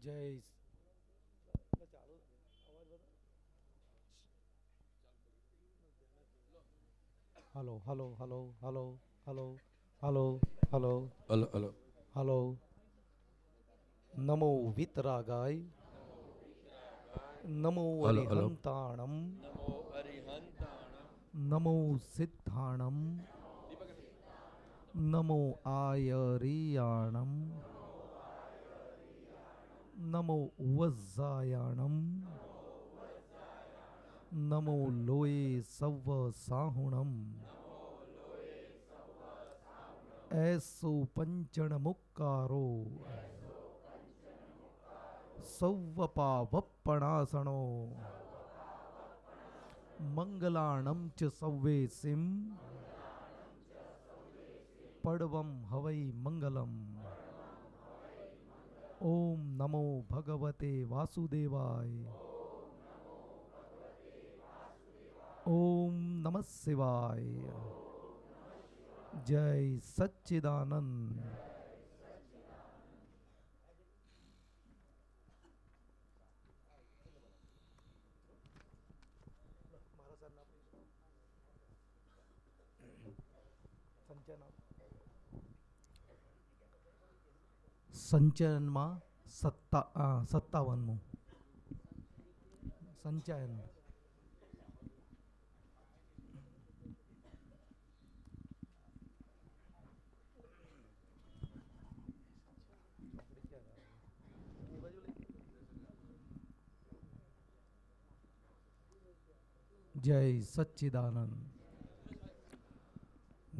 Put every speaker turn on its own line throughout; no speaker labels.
જય hello hello hello hello hello hello hello
hello hello
hello નમો વિતરાગાય નમો. અરિહંતાણમ નમો સિદ્ધાણમ નમો આયરિયાણમ नमो वज्जायाणम नमो लोए सव साहुणम। ऐसो पंचण मुक्कारो सौवपावप्पणासणो मंगलाणम च सव्वे सिम पड़वम हवई मंगलम। ओम नमो भगवते वासुदेवाय। ओम नमः शिवाय। जय सच्चिदानंद। સંચયનમાં સત્તા આ, સત્તાવનમું સંચયન જય સચ્ચિદાનંદ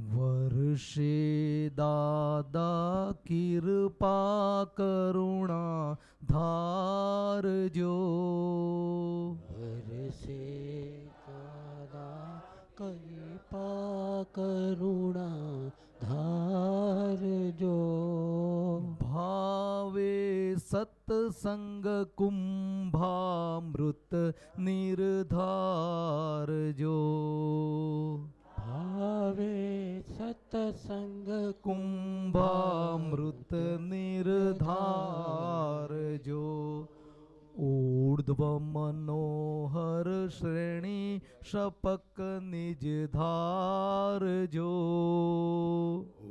वर्षे दादा कृपा करुणा धार
जो। वर्षे दादा कृपा करुणा
धार जो। भावे सत्संग
कुंभामृत निर्धार जो। આવે સતસંગ
કુંભામૃત નિર્ધારજો ऊर्ध्व मनोहर श्रेणी शपक निज धार
जो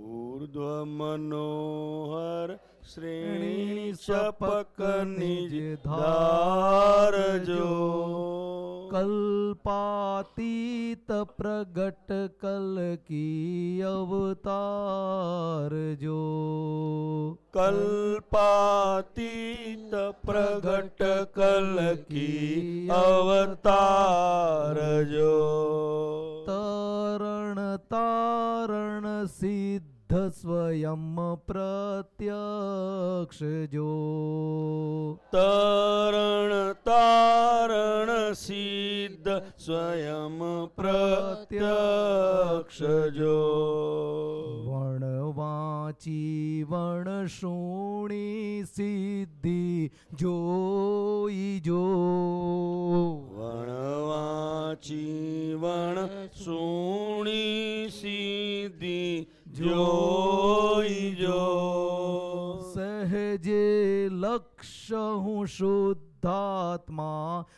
ऊर्ध्व मनोहर श्रेणी सपक निज
धार जो। कल्पातीत प्रगट कल
की अवतार जो। कल्पातीत
प्रगट कल की अवतार जो। तरण
तारण सिद्ध सिद्ध स्वयं प्रत्यक्ष जो
तरण तारण सिद्ध स्वयं प्रत्यक्ष जो वण
वाची वण शोणी सिद्धि जोई जो।
वण वाची वण शोणी सिद्धि जोई जो।
सहजे लक्ष्य हूँ शुद्धात्मा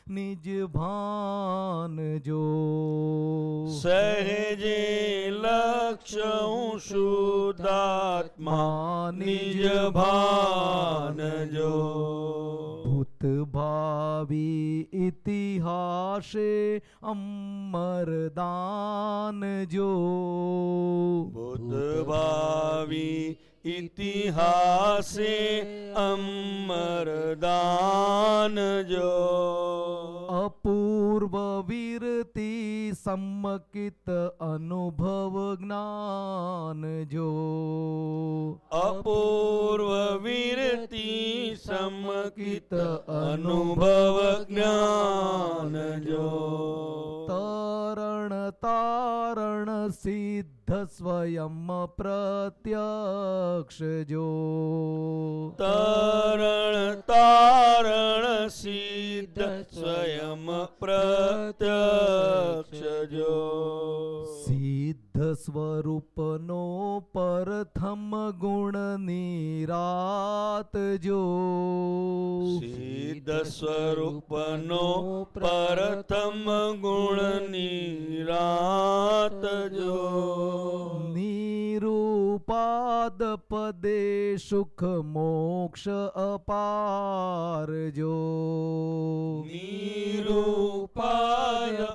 निज भान जो।
सहजे लक्ष्य हूँ शुद्धात्मा निज भान
जो। भावी इतिहासे अमरदान जो। बुद्ध
भावी इतिहास अमर दान जो। अपूर्व
वीरति सम्मकित अनुभव ज्ञान जो। अपूर्व
वीरति सम्मकित अनुभव ज्ञान जो। तारण
तारण सिद्ध स्वयं प्रत्यक्षजो तरण तारण सिद्ध स्वयं प्रत्यक्षजो सिद्ध
સિદ્ધ સ્વરૂપનો પ્રથમ ગુણ નિરાત જો
સિદ્ધ સ્વરૂપનો પ્રથમ ગુણ નિરાત જો
નિરૂપાદ પદે સુખ મોક્ષ અપાર જો
નિરૂપાદ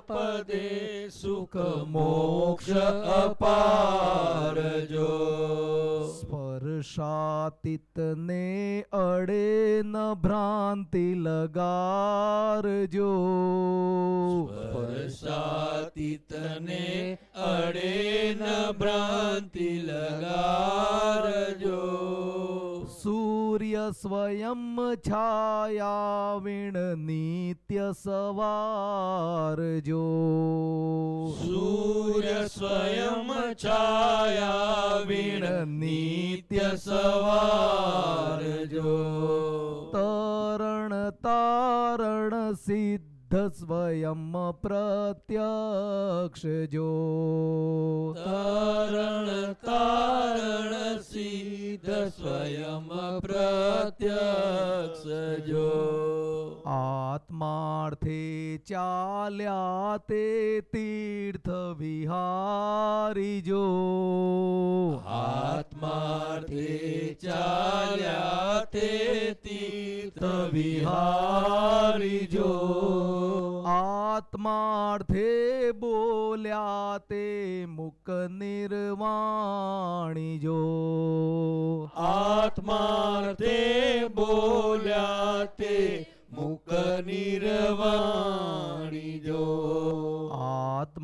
પદે સુખ મોક્ષ અપાર જો.
સ્પર્શાતીત ને અડે ન ભ્રાંતિ લગારજો
સ્પર્શાતીતને અડે ન ભ્રાંતિ લગારજો
સૂર્ય સ્વયં છાયા વિણ નિત્ય સવારજો
સૂર્ય સ્વયં
स्वयं छाया विण नित्य सवार जो
तरण तारण सिद्ध स्वयं प्रत्यक्षजो तारण
तारण सीध स्वयं प्रत्यक्षजो आत्मार्थे चाल्या
जो तीर्थविहारिजो। आत्मार्थे तीर्थ विहारी जो
આત્માર્થે બોલ્યા તે મુક નિર્વાણી જો.
આત્માર્થે બોલ્યા તે મુક નિર્વાણ.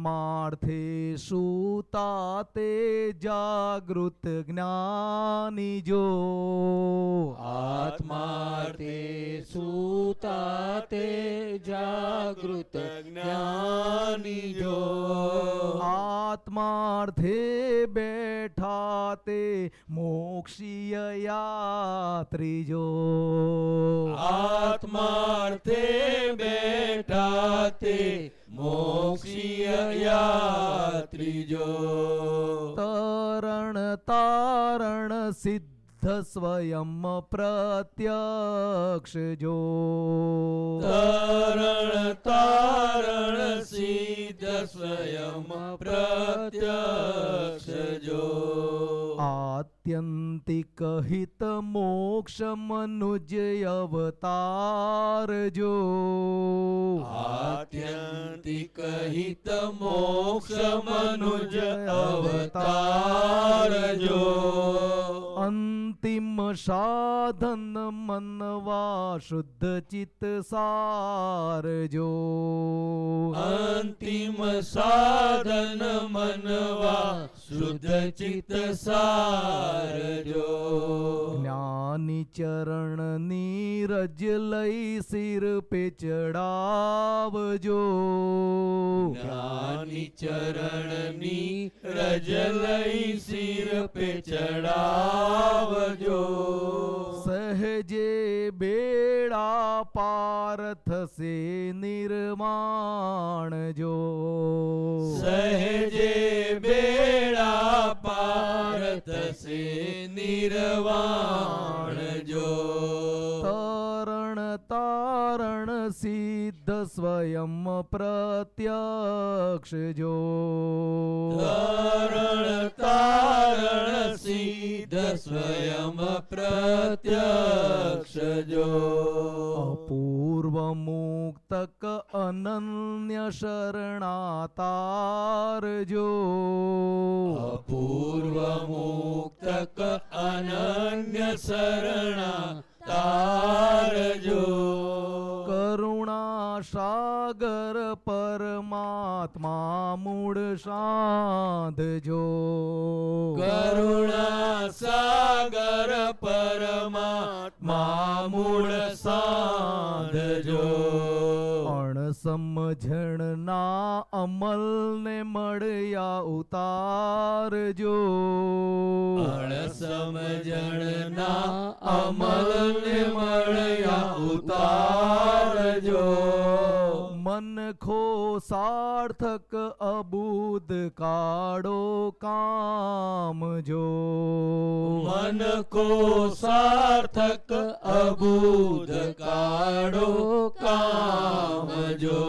આત્માર્થે સુતા તે જાગૃત જ્ઞાની જો.
આત્માર્થે સુતા તે જાગૃત
જ્ઞાની જો.
આત્માર્થે બેઠા તે મોક્ષીય યાત્રી જો.
આત્માર્થે બેઠા તે મોક્ષીય યાત્રી જો
તરણ તારણ સિદ્ધ સ્વયં પ્રત્યક્ષ જો
તરણ તારણ સિદ્ધ સ્વયં પ્રત્યક્ષ જો
આત્યંતિક હિત મોક્ષ મનુજ અવતાર જો
આત્યંતિક હિત મોક્ષ મનુજ અવતાર જો
અંતિમ સાધન મનવા શુદ્ધ ચિત્ત સાર જો
અંતિમ સાધન મનવા શુદ્ધ ચિત્ત સારજો
જ્ઞાની ચરણ નીરજ લઈ સિર પે ચડાવજો
જ્ઞાની ચરણની રજ લઈ સિર પે ચડાવજો
સહજે બેડા પાર થશે નિર્માણ જો
સહેજે બેડા પાર થશે નિર્વાણ જો.
તરણ તારણ સિદ્ધ સ્વયં પ્રત્યક્ષ જો
તારણ તારણ સિદ્ધ સ્વયં પ્રત્યક્ષ જો
અપૂર્વ મુક્તક અનન્ય શરણાતાર જો
અપૂર્વ મુક્તક અનન્ય શરણા તારજો
કરુણા સાગર પરમાત્મા મૂળ સાંધજો.
કરુણા સાગર પરમાત્મા મૂળ સાધજો.
સમજણના સાર્થક અબૂદ કાળો કામજો
મન કો સાર્થક અબૂદ કાળો કામજો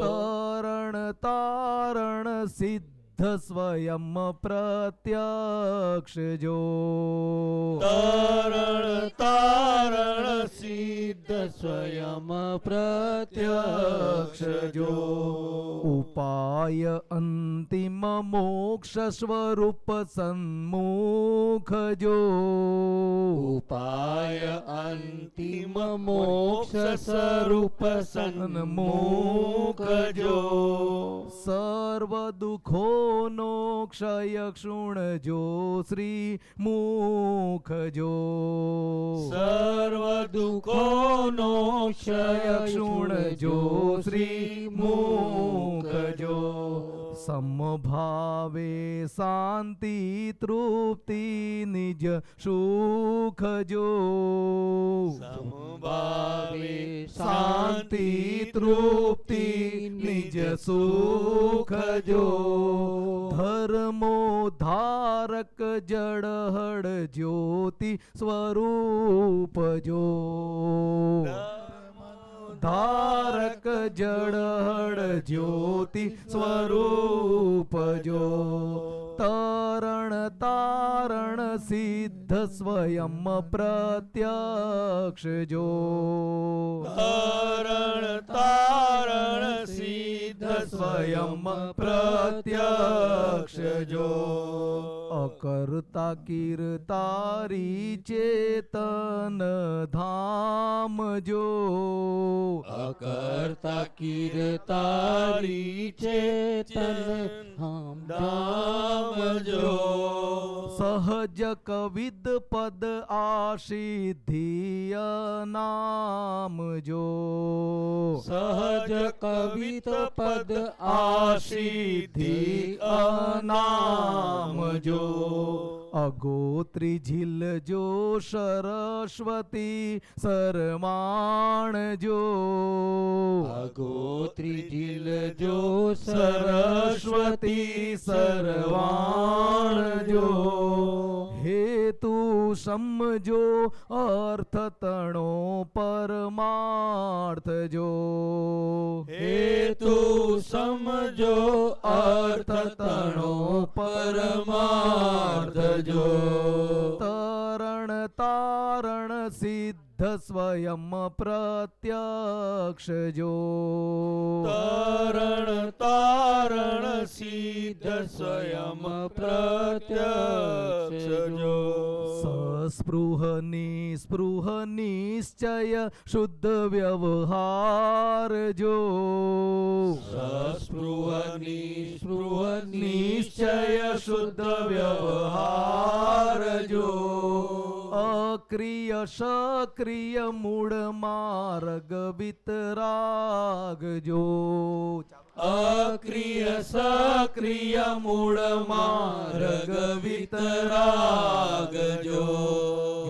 તરણ તારણ સિદ્ધ સ્વયં પ્રત્યક્ષ જો
તરણ તારણ સિદ્ધ
સ્વયં પ્રત્યક્ષ
જો
ઉપાય અંતિમ મોક્ષ સ્વરૂપ સન્મુખ જો
ઉપાય અંતિમ મોક્ષ સ્વરૂપ
સન્મુખ જો
સર્વ દુઃખોનો नो क्षय क्षुण जो श्री मुख
जो सर्व
दुखो नो क्षय क्षण जो श्री मुख जो सम समभावे शांति तृप्ति
निज
सुख जो समभावे शांति तृप्ति निज सुख जो ધર્મો ધારક જળહળ જ્યોતિ સ્વરૂપ જો. ધારક જળહળ જ્યોતિ સ્વરૂપ જો. તરણ તારણ સિદ્ધ સ્વયં પ્રત્યક્ષ જો
તરણ તારણ સિદ્ધ સ્વયં પ્રત્યક્ષ જો
અકર્તા કીર્તારી ચેતન ધામ જો
અકર્તા કીર્તારી ચેતન
ધામ समझो।
सहज कविद पद आसिधिय नाम जो।
सहज कवित पद
आसिधि
नाम जो। अगोत्री झील जो सरस्वती सरमाण जो।
अगोत्री झील जो
सरस्वती सरवाण जो। हेतु समझो अर्थ तणो परमार्थ जो।
हेतु समझो अर्थ तणो परमार्थ કરજો.
તરણ તારણ સીધ સ્વયં પ્રત્યક્ષ જો
તરણ તારણ સિદ્ધ સ્વયં પ્રત્યક્ષ જો
સસ્પૃહ નિસ્પૃહ નિશ્ચય શુદ્ધ વ્યવહાર જો
સસ્પૃહ નિસ્પૃહ નિશ્ચય શુદ્ધ વ્યવહાર જો
અક્રિય સક્રિય મૂળ માર્ગ રગવિત રાગજો
અક્રિય સક્રિય મૂળ માર્ગ વિતરાગ જો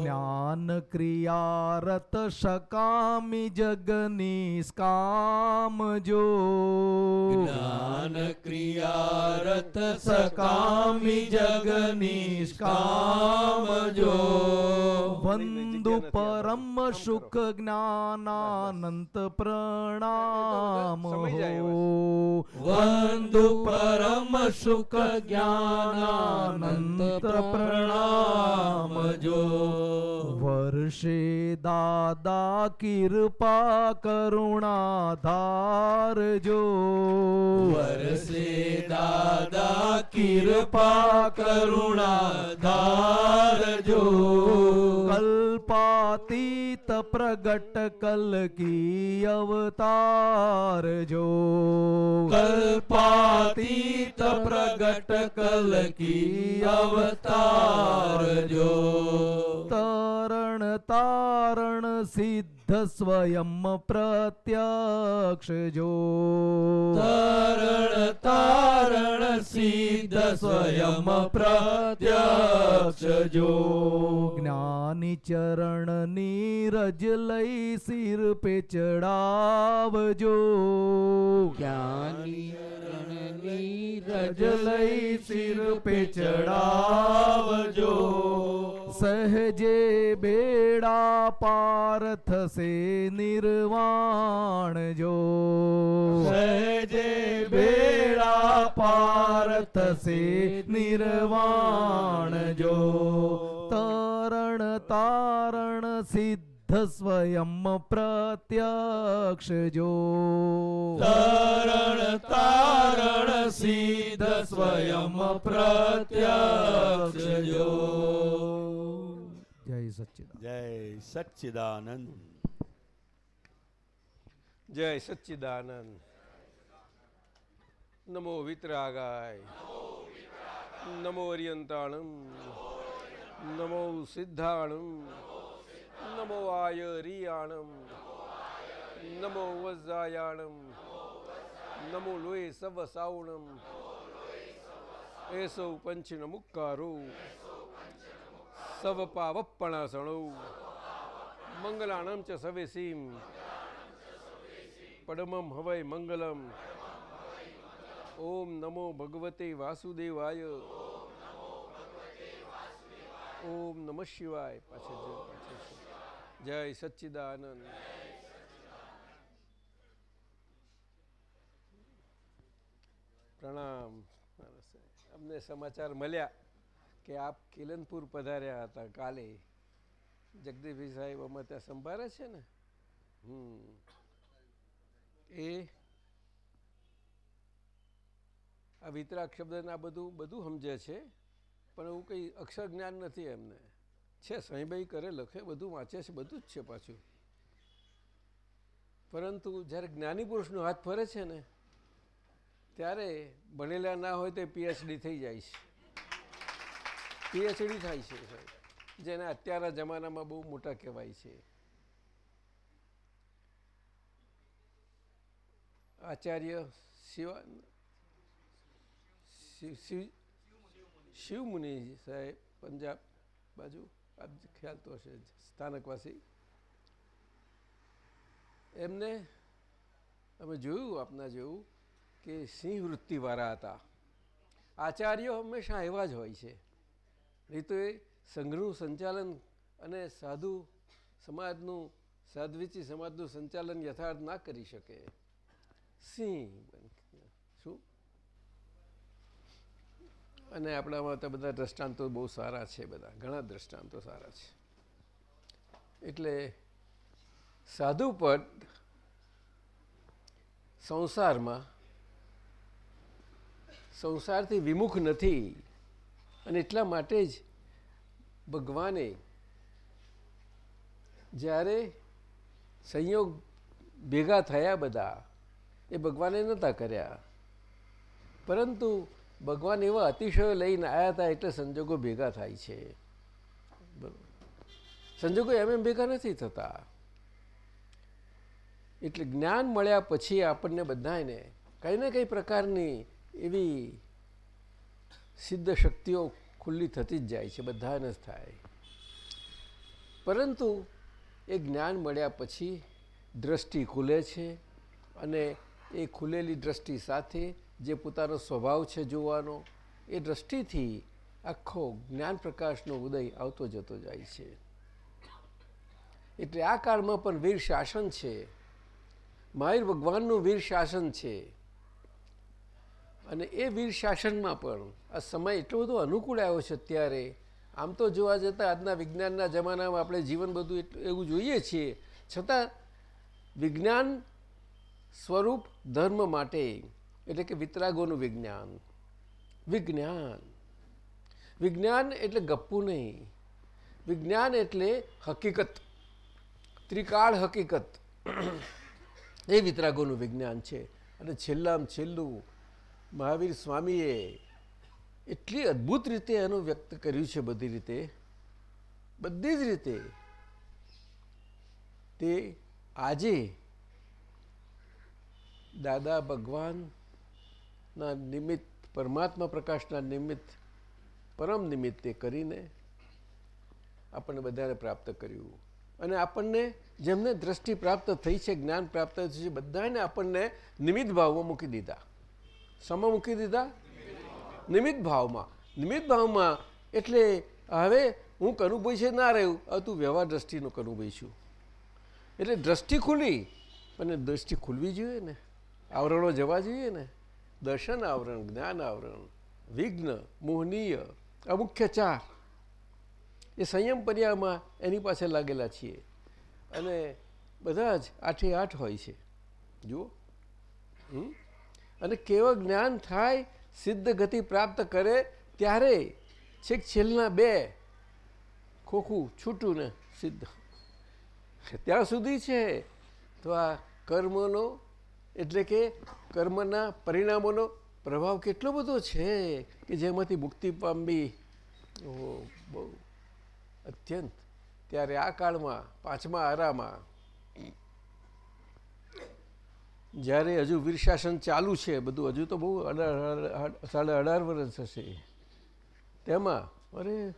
જ્ઞાન ક્રિયારત સકામી જગની સ્કામ જો
જ્ઞાન ક્રિયારત સકામી જગ નિષ્કામ જો
વંદુ પરમ સુખ જ્ઞાનાનંત પ્રણામ હો.
परम शुक्र ज्ञानान प्रणाम
जो वर्षे दादा कृपा करुणाधार
जो वर्षे दादा कृपा करुणाधार
जो कल्पातीत प्रगट कल की अवतार जो
कल्पातीत प्रगट कल की अवतार जो
तारण तारण सिद्ध स्वयं प्रत्यक्ष जो
तारण तारण सिद्ध स्वयं प्रत्यक्ष जो
ज्ञानी चरण नीरज लई सिर पे चढ़ाव
जो ज्ञान नानी
नीरज लई सिर पे चढ़ाव जो। सहजे बेड़ा पारथ से निर्वाण
जो।
सहजे बेड़ा पारथ से निर्वाण जो। तारण तारण सिद्ध સ્વયં પ્રત્યક્ષ જો
તરણ તારણ સિદ્ધ સ્વયં પ્રત્યક્ષ જો
જય સચ્ચિદાન
જય સચ્ચિદાનંદ
જય સચ્ચિદાનંદ નમો વિતરાગાય નમો અર્યંતાણમ નમો સિદ્ધાણમ નમો આયરિયાણમ નમો વજ્રાયાણમ નમો લોય સવ સાવણમ એસો પંચિન મુક્કારો સવ પાવપણાસણો મંગલાણમ ચ સવેસીમ પડમમ હવય મંગલમ ઓમ નમો ભગવતે વાસુદેવાય ઓમ નમઃ શિવાય પાછળ. જય સચ્ચિદાનંદ. પ્રણામ. અમને સમાચાર મળ્યા કે આપ કિલનપુર પધાર્યા હતા કાલે. જગદીશભાઈ સાહેબ અમારે ત્યાં સંભાળે છે ને? હમ. એ આ વિતરાક શબ્દને આ બધું બધું સમજે છે, પણ એવું કંઈ અક્ષર જ્ઞાન નથી એમને. છે સાંઈભાઈ કરે, લખે, બધું વાંચે છે, બધું જ છે પાછું. પરંતુ જ્યારે જ્ઞાની પુરુષનો હાથ ફરે છે ને, ત્યારે ભણેલા ના હોય તો પીએચડી થઈ જાય છે. પીએચડી થાય છે, સાહેબ. જેને અત્યારના જમાનામાં બહુ મોટા કહેવાય છે. આચાર્ય શિવા શિવ શિવ શિવમુનિ સાહેબ, પંજાબ બાજુ. આપ ખ્યાલ તો હશે સ્થાનકવાસી. એમને અમે જોયું, આપના જેવું, કે સિંહ વૃત્તિવાળા હતા. આચાર્યો હંમેશા એવા જ હોય છે. નહીં તો એ સંઘનું સંચાલન અને સાધુ સમાજનું, સાધ્વીચી સમાજનું સંચાલન યથાર્થ ના કરી શકે. સિંહ શું અને આપણામાં તો બધા દ્રષ્ટાંતો બહુ સારા છે બધા. ઘણા દ્રષ્ટાંતો સારા છે. એટલે સાધુ પદ સંસારમાં સંસારથી વિમુખ નથી અને એટલા માટે જ ભગવાને જ્યારે સંયોગ ભેગા થયા બધા, એ ભગવાને નહોતા કર્યા. પરંતુ ભગવાન એવા અતિશયો લઈને આવ્યા હતા એટલે સંજોગો ભેગા થાય છે. સંજોગો એમ એમ ભેગા નથી થતા. એટલે જ્ઞાન મળ્યા પછી આપણને બધાને કંઈ ને કંઈ પ્રકારની એવી સિદ્ધ શક્તિઓ ખુલ્લી થતી જ જાય છે, બધાને જ થાય. પરંતુ એ જ્ઞાન મળ્યા પછી દ્રષ્ટિ ખુલે છે અને એ ખુલેલી દ્રષ્ટિ સાથે જે પોતાનો સ્વભાવ છે જોવાનો, એ દ્રષ્ટિથી આખો જ્ઞાન પ્રકાશનો ઉદય આવતો જતો જાય છે. એટલે આ કાળમાં પણ વીર શાસન છે. માહિર ભગવાનનું વીર શાસન છે. અને એ વીર શાસનમાં પણ આ સમય એટલો બધો અનુકૂળ આવ્યો છે અત્યારે. આમ તો જોવા જતાં આજના વિજ્ઞાનના જમાનામાં આપણે જીવન બધું એવું જોઈએ છીએ. છતાં વિજ્ઞાન સ્વરૂપ ધર્મ માટે એટલે કે વિતરાગોનું વિજ્ઞાન. વિજ્ઞાન. વિજ્ઞાન એટલે ગપ્પુ નહીં. વિજ્ઞાન એટલે હકીકત. ત્રિકાળ હકીકત. એ વિતરાગોનું વિજ્ઞાન છે. અને છેલ્લામાં છેલ્લું મહાવીર સ્વામીએ એટલી અદ્ભુત રીતે એનું વ્યક્ત કર્યું છે બધી રીતે. બધી જ રીતે. તે આજે દાદા ભગવાનના નિમિત્ત, પરમાત્મા પ્રકાશના નિમિત્ત, પરમ નિમિત્તે કરીને આપણને બધાને પ્રાપ્ત કર્યું. અને આપણને જેમને દ્રષ્ટિ પ્રાપ્ત થઈ છે, જ્ઞાન પ્રાપ્ત થયું છે, બધાને આપણને નિમિત્ત ભાવમાં મૂકી દીધા. સમા મૂકી દીધા? નિમિત્ત ભાવમાં. નિમિત્ત ભાવમાં એટલે હવે હું કનુભાઈ છે, ના રહ્યું. હવે તું વ્યવહાર દ્રષ્ટિનું કનુભાઈ છું. એટલે દ્રષ્ટિ ખુલી અને દ્રષ્ટિ ખુલવી જોઈએ ને. આવરણો જવા જોઈએ ને. દર્શન આવરણ જ્ઞાન આવરણ વિઘ્ન મોહનીય અમુખ્ય ચાર એ સંયમ પર્યામાં એની પાસે લાગેલા છીએ. અને બધા જ આઠે આઠ હોય છે. જુઓ. અને કેવળ જ્ઞાન થાય, સિદ્ધ ગતિ પ્રાપ્ત કરે, ત્યારે છેક છેલ્લા બે ખોખું છૂટું ને સિદ્ધ. ત્યાં સુધી છે. તો આ કર્મનો એટલે કે કર્મના પરિણામોનો પ્રભાવ કેટલો બધો છે કે જેમાંથી મુક્તિ પામવી? બહુ અત્યંત. ત્યારે આ કાળમાં, પાંચમા આરામાં, જ્યારે હજુ વીર શાસન ચાલુ છે, બધું હજુ તો બહુ અઢાર સાડા અઢાર વર્ષ હશે. તેમાં, અરે,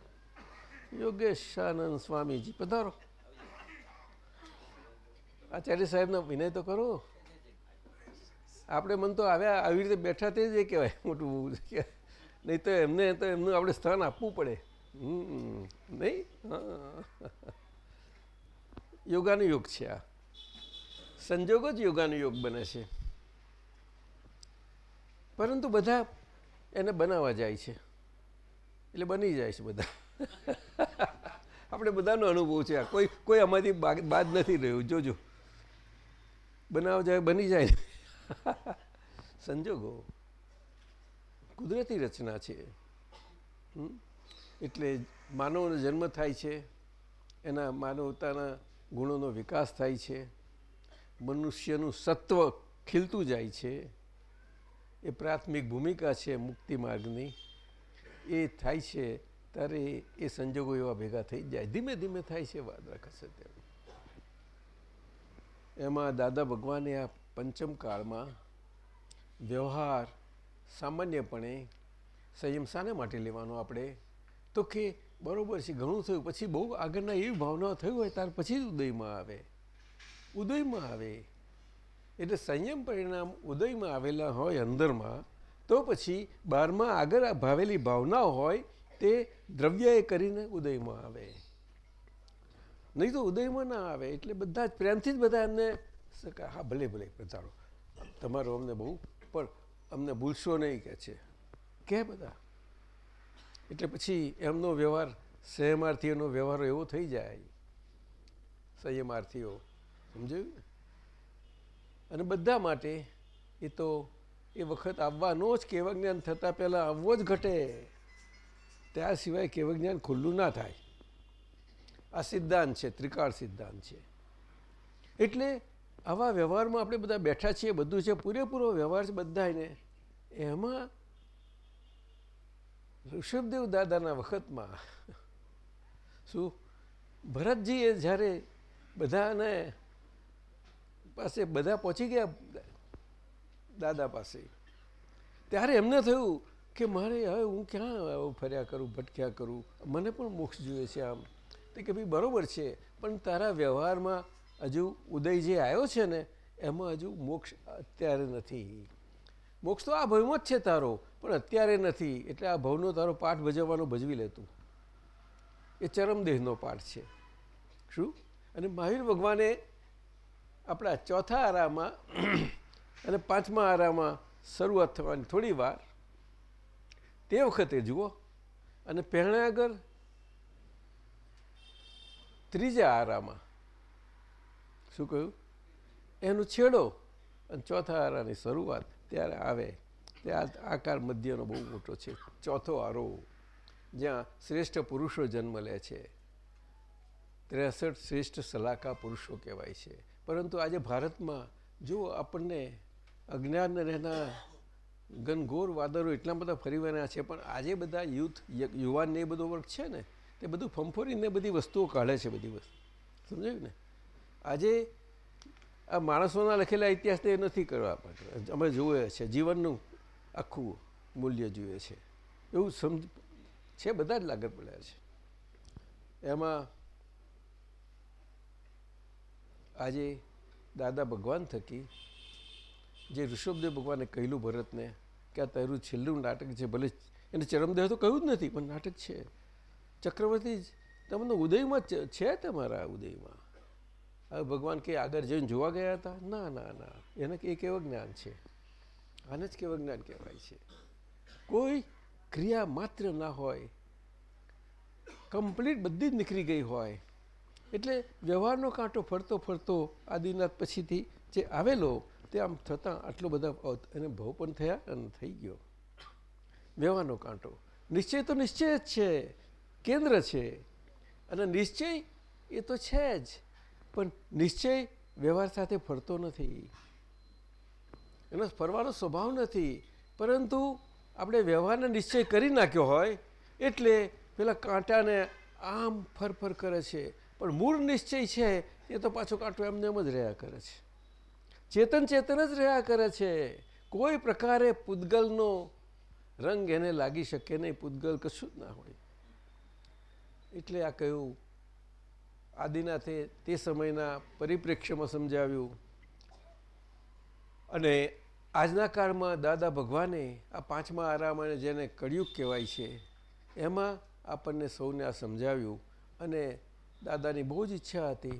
યોગેશાનંદ સ્વામીજી, પધારો. આચાર્ય સાહેબનો વિનય તો કરો. આપણે મન તો આવ્યા આવી રીતે બેઠા તે જ એ કહેવાય, મોટું નહીં તો એમને, તો એમનું આપણે સ્થાન આપવું પડે. નહીં? યોગાનો યોગ છે આ. સંજોગો જ યોગાનો યોગ બને છે. પરંતુ બધા એને બનાવવા જાય છે. એટલે બની જાય છે બધા. આપણે બધાનો અનુભવ છે કોઈ કોઈ આમાંથી બાદ નથી રહ્યું. જોજો. બનાવવા જાય, બની જાય. સંજોગો. કુદરતી રચના છે. એટલે માનવનો જન્મ થાય છે, એના માનવતાના ગુણોનો વિકાસ થાય છે, મનુષ્યનું સત્વ ખીલતું જાય છે, એ પ્રાથમિક ભૂમિકા છે મુક્તિ માર્ગની. એ થાય છે, ત્યારે એ સંજોગો એવા ભેગા થઈ જાય. ધીમે ધીમે થાય છે વાદ ખસે તેમ. એમાં દાદા ભગવાને આ પંચમ કાળમાં વ્યવહાર સામાન્યપણે સંયમ શાને માટે લેવાનો આપણે. તો કે બરાબર છે, ઘણું થયું, પછી બહુ આગળના એવી ભાવના થયું હોય, ત્યાર પછી ઉદયમાં આવે. ઉદયમાં આવે. એટલે સંયમ પરિણામ ઉદયમાં આવેલા હોય અંદરમાં, તો પછી બારમાં આગળ ભાવેલી ભાવના હોય, તે દ્રવ્યએ કરીને ઉદયમાં આવે. નહીં તો ઉદયમાં ના આવે, એટલે બધા જ પ્રેમથી જ બધા એમને હા, ભલે ભલે પ્રતાડો તમારો અમને બહુ, પણ અમને ભૂલશો નહીં કે છે. કે બધા? એટલે પછી એમનો વ્યવહાર સંયમાર્થીઓનો વ્યવહાર એવો થઈ જાય. સંયમાર્થીઓ સમજાયું? અને બધા માટે એ તો એ વખત આવવાનો જ કેવળ જ્ઞાન થતાં પહેલાં આવવો જ ઘટે. ત્યાર સિવાય કેવળ જ્ઞાન ખુલ્લું ના થાય. આ સિદ્ધાંત છે, ત્રિકાળ સિદ્ધાંત છે. એટલે આવા વ્યવહારમાં આપણે બધા બેઠા છીએ, બધું છે, પૂરેપૂરો વ્યવહાર છે બધાને એમાં ઋષભદેવ દાદાના વખતમાં શું ભરતજીએ જ્યારે બધાને પાસે બધા પહોંચી ગયા દાદા પાસે, ત્યારે એમને થયું કે મારે હવે હું ક્યાં ફર્યા કરું, ભટક્યા કરું? મને પણ મોક્ષ જોઈએ છે આમ. તે કે ભાઈ બરાબર છે, પણ તારા વ્યવહારમાં હજુ ઉદય જે આવ્યો છે ને, એમાં હજુ મોક્ષ અત્યારે નથી. મોક્ષ તો આ ભવમાં જ છે તારો, પણ અત્યારે નથી. એટલે આ ભવનો તારો પાઠ ભજવવાનો ભજવી લેતું એ ચરમદેહનો પાઠ છે. શું? અને મહાવીર ભગવાને આપણા ચોથા આરામાં અને પાંચમા આરામાં શરૂઆત થવાની થોડી વાર. તે વખતે જુઓ. અને પહેણા આગળ ત્રીજા આરામાં શું કહ્યું? એનું છેડો. અને ચોથા આરાની શરૂઆત ત્યારે આવે. તે આકાર મધ્યનો બહુ મોટો છે. ચોથો આરો. જ્યાં શ્રેષ્ઠ પુરુષો જન્મ લે છે. ત્રેસઠ શ્રેષ્ઠ સલાહકાર પુરુષો કહેવાય છે. પરંતુ આજે ભારતમાં જો આપણને અજ્ઞાન રહેના ઘનઘોર વાદળો એટલા બધા ફરી વળ્યા છે, પણ આજે બધા યુથ યુવાનને એ બધો વર્ગ છે ને? તે બધું ફંફોરીને બધી વસ્તુઓ કાઢે છે બધી વસ્તુ. સમજાયું ને? આજે આ માણસોના લખેલા ઇતિહાસને નથી કરવા માટે. અમે જોઈએ છે, જીવનનું આખું મૂલ્ય જોઈએ છે. એવું સમજ, છે બધા જ લાગત પડ્યા છે. એમાં આજે દાદા ભગવાન થકી જે ઋષભદેવ ભગવાને કહેલું ભરતને કે આ તારું છેલ્લું નાટક છે, ભલે એને ચરમદેહ તો કહ્યું જ નથી, પણ નાટક છે. ચક્રવર્તી જ, તમને ઉદયમાં છે તમારા ઉદયમાં? હવે ભગવાન કે આગળ જઈને જોવા ગયા હતા? ના ના ના. એને એ કેવું જ્ઞાન છે? આને જ કેવું જ્ઞાન કહેવાય છે. કોઈ ક્રિયા માત્ર ના હોય, કમ્પ્લીટ બધી જ નીકળી ગઈ હોય, એટલે વ્યવહારનો કાંટો ફરતો ફરતો આદિનાથ પછીથી જે આવેલો, તે આમ થતાં આટલો બધા એને ભાવ પણ થયા અને થઈ ગયો. વ્યવહારનો કાંટો. નિશ્ચય તો નિશ્ચય જ છે. કેન્દ્ર છે. અને નિશ્ચય એ તો છે જ. પણ નિશ્ચય વ્યવહાર સાથે ફરતો નથી. એનો ફરવાનો સ્વભાવ નથી. પરંતુ આપણે વ્યવહારને નિશ્ચય કરી નાખ્યો હોય, એટલે પેલા કાંટાને આમ ફરફર કરે છે. પણ મૂળ નિશ્ચય છે, એ તો પાછો કાંટો એમને એમ જ રહ્યા કરે છે. ચેતન ચેતન જ રહ્યા કરે છે. કોઈ પ્રકારે પૂદગલનો રંગ એને લાગી શકે નહીં. પૂદગલ કશું જ ના હોય. એટલે આ કહ્યું આદિનાથે તે સમયના પરિપ્રેક્ષ્યમાં સમજાવ્યું. અને આજના કાળમાં દાદા ભગવાને આ પાંચમા આરામને જેને કળિયુગ કહેવાય છે, એમાં આપણને સૌને આ સમજાવ્યું અને દાદાની બહુ જ ઈચ્છા હતી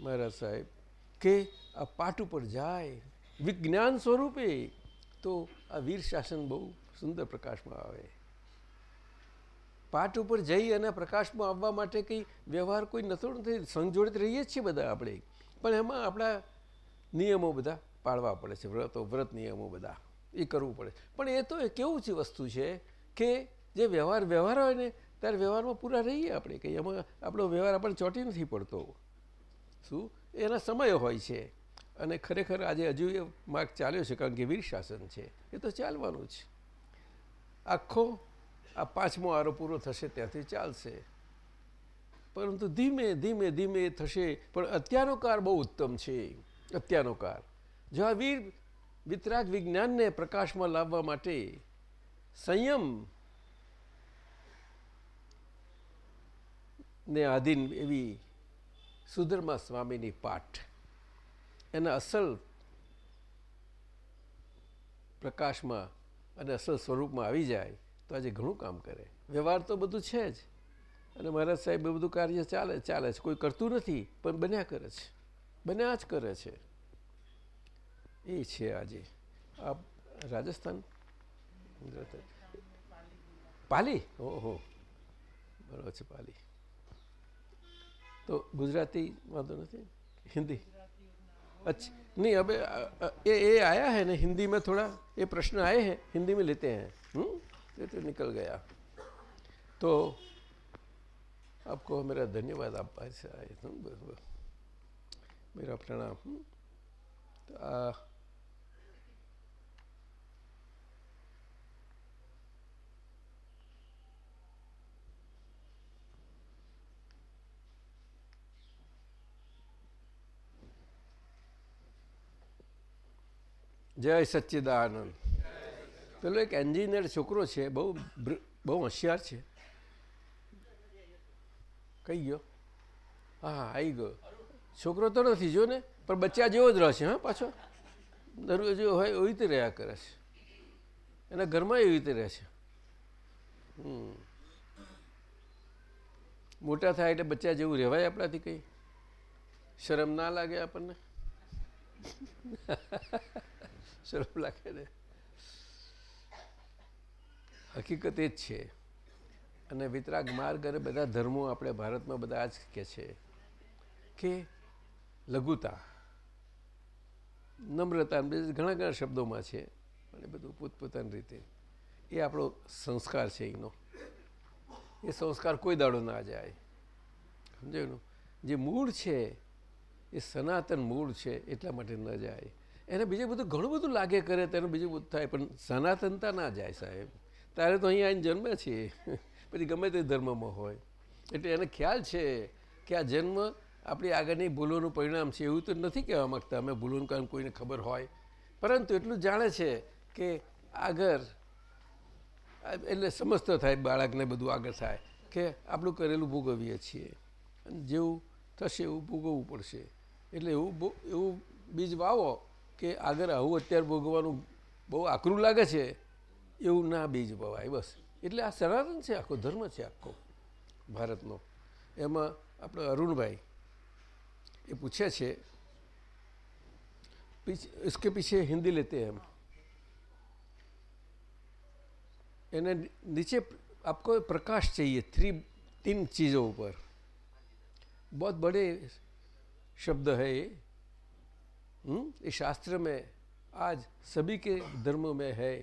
મહારાજ સાહેબ કે આ પાટ ઉપર જાય, વિજ્ઞાન સ્વરૂપે તો આ વીર શાસન બહુ સુંદર પ્રકાશમાં આવે. પાઠ ઉપર જઈ અને પ્રકાશમાં આવવા માટે કંઈ વ્યવહાર કોઈ નથો નથી. સંજોડિત રહીએ જ છીએ બધા આપણે. પણ એમાં આપણા નિયમો બધા પાળવા પડે છે, વ્રતો, વ્રત નિયમો બધા. એ કરવું પડે. પણ એ તો કેવું છે વસ્તુ છે કે જે વ્યવહાર વ્યવહાર હોય ને, ત્યારે વ્યવહારમાં પૂરા રહીએ આપણે. કંઈ એમાં આપણો વ્યવહાર આપણને ચોટી નથી પડતો. શું? એના સમય હોય છે. અને ખરેખર આજે હજુ એ માર્ગ ચાલ્યો છે, કારણ કે વીર શાસન છે. એ તો ચાલવાનું છે આખો આ પાંચમો આરો પૂરો થશે, ત્યાંથી ચાલશે. પરંતુ ધીમે ધીમે ધીમે થશે. પણ અત્યારનો કાર બહુ ઉત્તમ છે. અત્યારનો કાર. જો આ વીર વિતરાગ વિજ્ઞાનને પ્રકાશમાં લાવવા માટે સંયમ ને આધીન એવી સુધર્મા સ્વામીની પાઠ, એના અસલ પ્રકાશમાં અને અસલ સ્વરૂપમાં આવી જાય તો આજે ઘણું કામ કરે વ્યવહાર તો બધું છે જ અને મહારાજ સાહેબ એ બધું કાર્ય ચાલે ચાલે છે કોઈ કરતું નથી પણ બન્યા કરે છે બન્યા જ કરે છે એ છે આજે આ રાજસ્થાન પાલી ઓહો બરાબર છે પાલી તો ગુજરાતી વાંધો નથી हिंदी अच्छा नहीं अब ये ये आया है ना हिंदी में थोड़ा ये प्रश्न आए हैं हिंदी में लेते हैं हुँ? ये तो निकल गया। तो आपको मेरा धन्यवाद, आप ऐसे आए तो मेरा प्रणाम। हम्म। तो जय सच्चिदानंद। પેલો એક એન્જિનિયર છોકરો છે, બહુ બહુ હોશિયાર છે. કઈ ગયો? હા આવી ગયો. છોકરો તો નથી જો ને, પણ બચ્ચા જેવો જ રહેશે, હા, પાછો. દરરોજ હોય એવી રીતે રહ્યા કરે છે. એના ઘરમાં એવી રીતે રહે છે. હમ. મોટા થાય એટલે બચ્ચા જેવું રહેવાય આપણાથી કંઈ? શરમ ના લાગે આપણને? શરમ લાગે ને. હકીકત એ જ છે. અને વિતરાગ માર્ગ અને બધા ધર્મો આપણે ભારતમાં બધા જ કહે છે કે લઘુતા, નમ્રતા ઘણા ઘણા શબ્દોમાં છે. અને બધું પોતપોતાની રીતે. એ આપણો સંસ્કાર છે એનો. એ સંસ્કાર કોઈ દાડો ના જાય. સમજાયું જે મૂળ છે, એ સનાતન મૂળ છે એટલા માટે ન જાય. એને બીજું બધું ઘણું બધું લાગે કરે તેનું બીજું બધું થાય, પણ સનાતનતા ના જાય સાહેબ. તારે તો અહીંયા આવીને જન્મે છીએ પછી ગમે તે ધર્મમાં હોય. એટલે એને ખ્યાલ છે કે આ જન્મ આપણી આગળની ભૂલોનું પરિણામ છે એવું તો નથી કહેવા માગતા અમે. ભૂલોનું કારણ કોઈને ખબર હોય. પરંતુ એટલું જાણે છે કે આગળ, એટલે સમજતો થાય બાળકને બધું આગળ થાય, કે આપણું કરેલું ભોગવીએ છીએ. જેવું થશે એવું ભોગવવું પડશે. એટલે એવું એવું બીજ વાવો કે આગળ આવું અત્યારે ભોગવવાનું બહુ આકરું લાગે છે. એવું ના બીજ વવાય બસ એટલે આ સનાતન છે આખો ધર્મ છે આખો ભારતનો એમાં આપણે અરુણભાઈ એ પૂછે છે इसके पीछे हिंदी लेते हैं हम यानी नीचे आपको प्रकाश चाहिए थ्री तीन चीज़ों पर बहुत बड़े शब्द है ये ये शास्त्र में आज सभी के धर्मों में है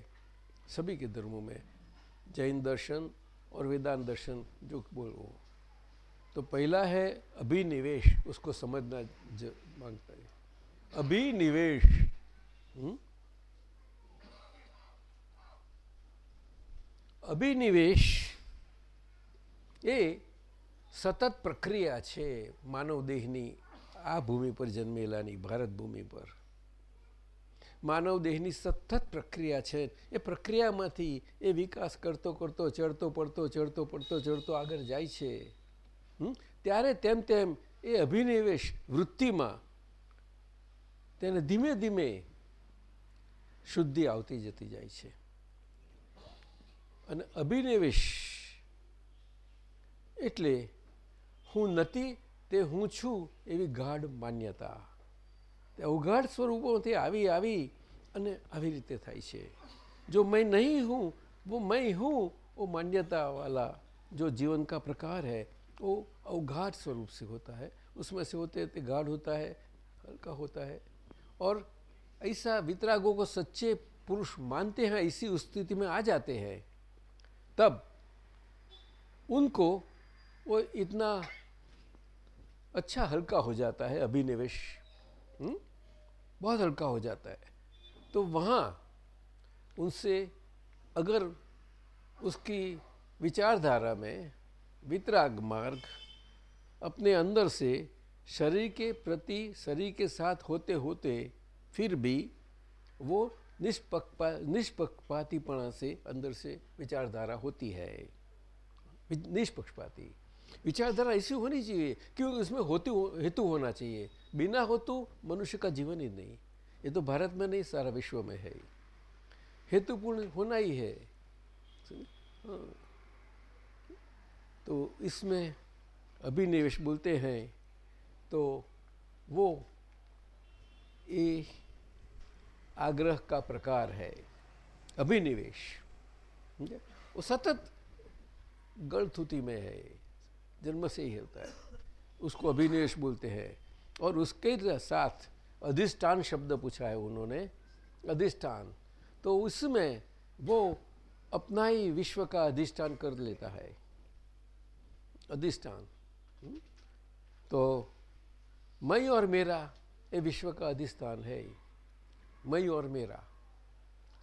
सभी के धर्मों में जैन दर्शन और वेदांत दर्शन जो बोलो तो पहला है अभिनिवेश उसको समझना मांगता है अभिनिवेश અભિનિવેશ એ સતત પ્રક્રિયા છે માનવ દેહની આ ભૂમિ પર જન્મેલાની ભારત ભૂમિ પર માનવ દેહની સતત પ્રક્રિયા છે. એ પ્રક્રિયામાંથી એ વિકાસ કરતો કરતો, ચડતો પડતો ચડતો પડતો, ચડતો આગળ જાય છે. ત્યારે તેમ તેમ એ અભિનિવેશ વૃત્તિમાં તેને ધીમે ધીમે શુદ્ધિ આવતી જતી જાય છે. અને અભિનિવેશ એટલે હું નથી તે હું છું એવી ગાઢ માન્યતા. તે અવગાઢ સ્વરૂપોથી આવી આવી અને આવી રીતે થાય છે જો मैं नहीं हूँ वो मैं हूँ वो मान्यता वाला जो जीवन का प्रकार है वो अवगाढ़ स्वरूप से होता है उसमें से होते होते गाढ़ होता है हल्का होता है और ऐसा वितरागों को सच्चे पुरुष मानते हैं इसी उस स्थिति में आ जाते हैं तब उनको वो इतना अच्छा हल्का हो जाता है अभिनिवेश हुँ? बहुत हल्का हो जाता है। तो वहाँ उनसे अगर उसकी विचारधारा में वितराग मार्ग अपने अंदर से शरीर के प्रति, शरीर के साथ होते होते फिर भी वो निष्पक्षपा निष्पक्षपातीपणा से अंदर से विचारधारा होती है। निष्पक्षपाती। विचारधारा ऐसी होनी चाहिए क्योंकि उसमें होती हेतु होना चाहिए। बिना होतु मनुष्य का जीवन ही नहीं। ये तो भारत में नहीं, सारा विश्व में है। हेतुपूर्ण होना ही है। हाँ। तो इसमें अभिनिवेश बोलते हैं तो वो ये आग्रह का प्रकार है, अभिनिवेश। वो सतत गलथुति में है, जन्म से ही होता है। उसको अभिनिवेश बोलते हैं। और उसके साथ अधिष्ठान शब्द पूछा है उन्होंने, अधिष्ठान। तो उसमें वो अपना ही विश्व का अधिष्ठान कर लेता है। अधिष्ठान। तो मई और मेरा, ये विश्व का अधिष्ठान है। मई और मेरा।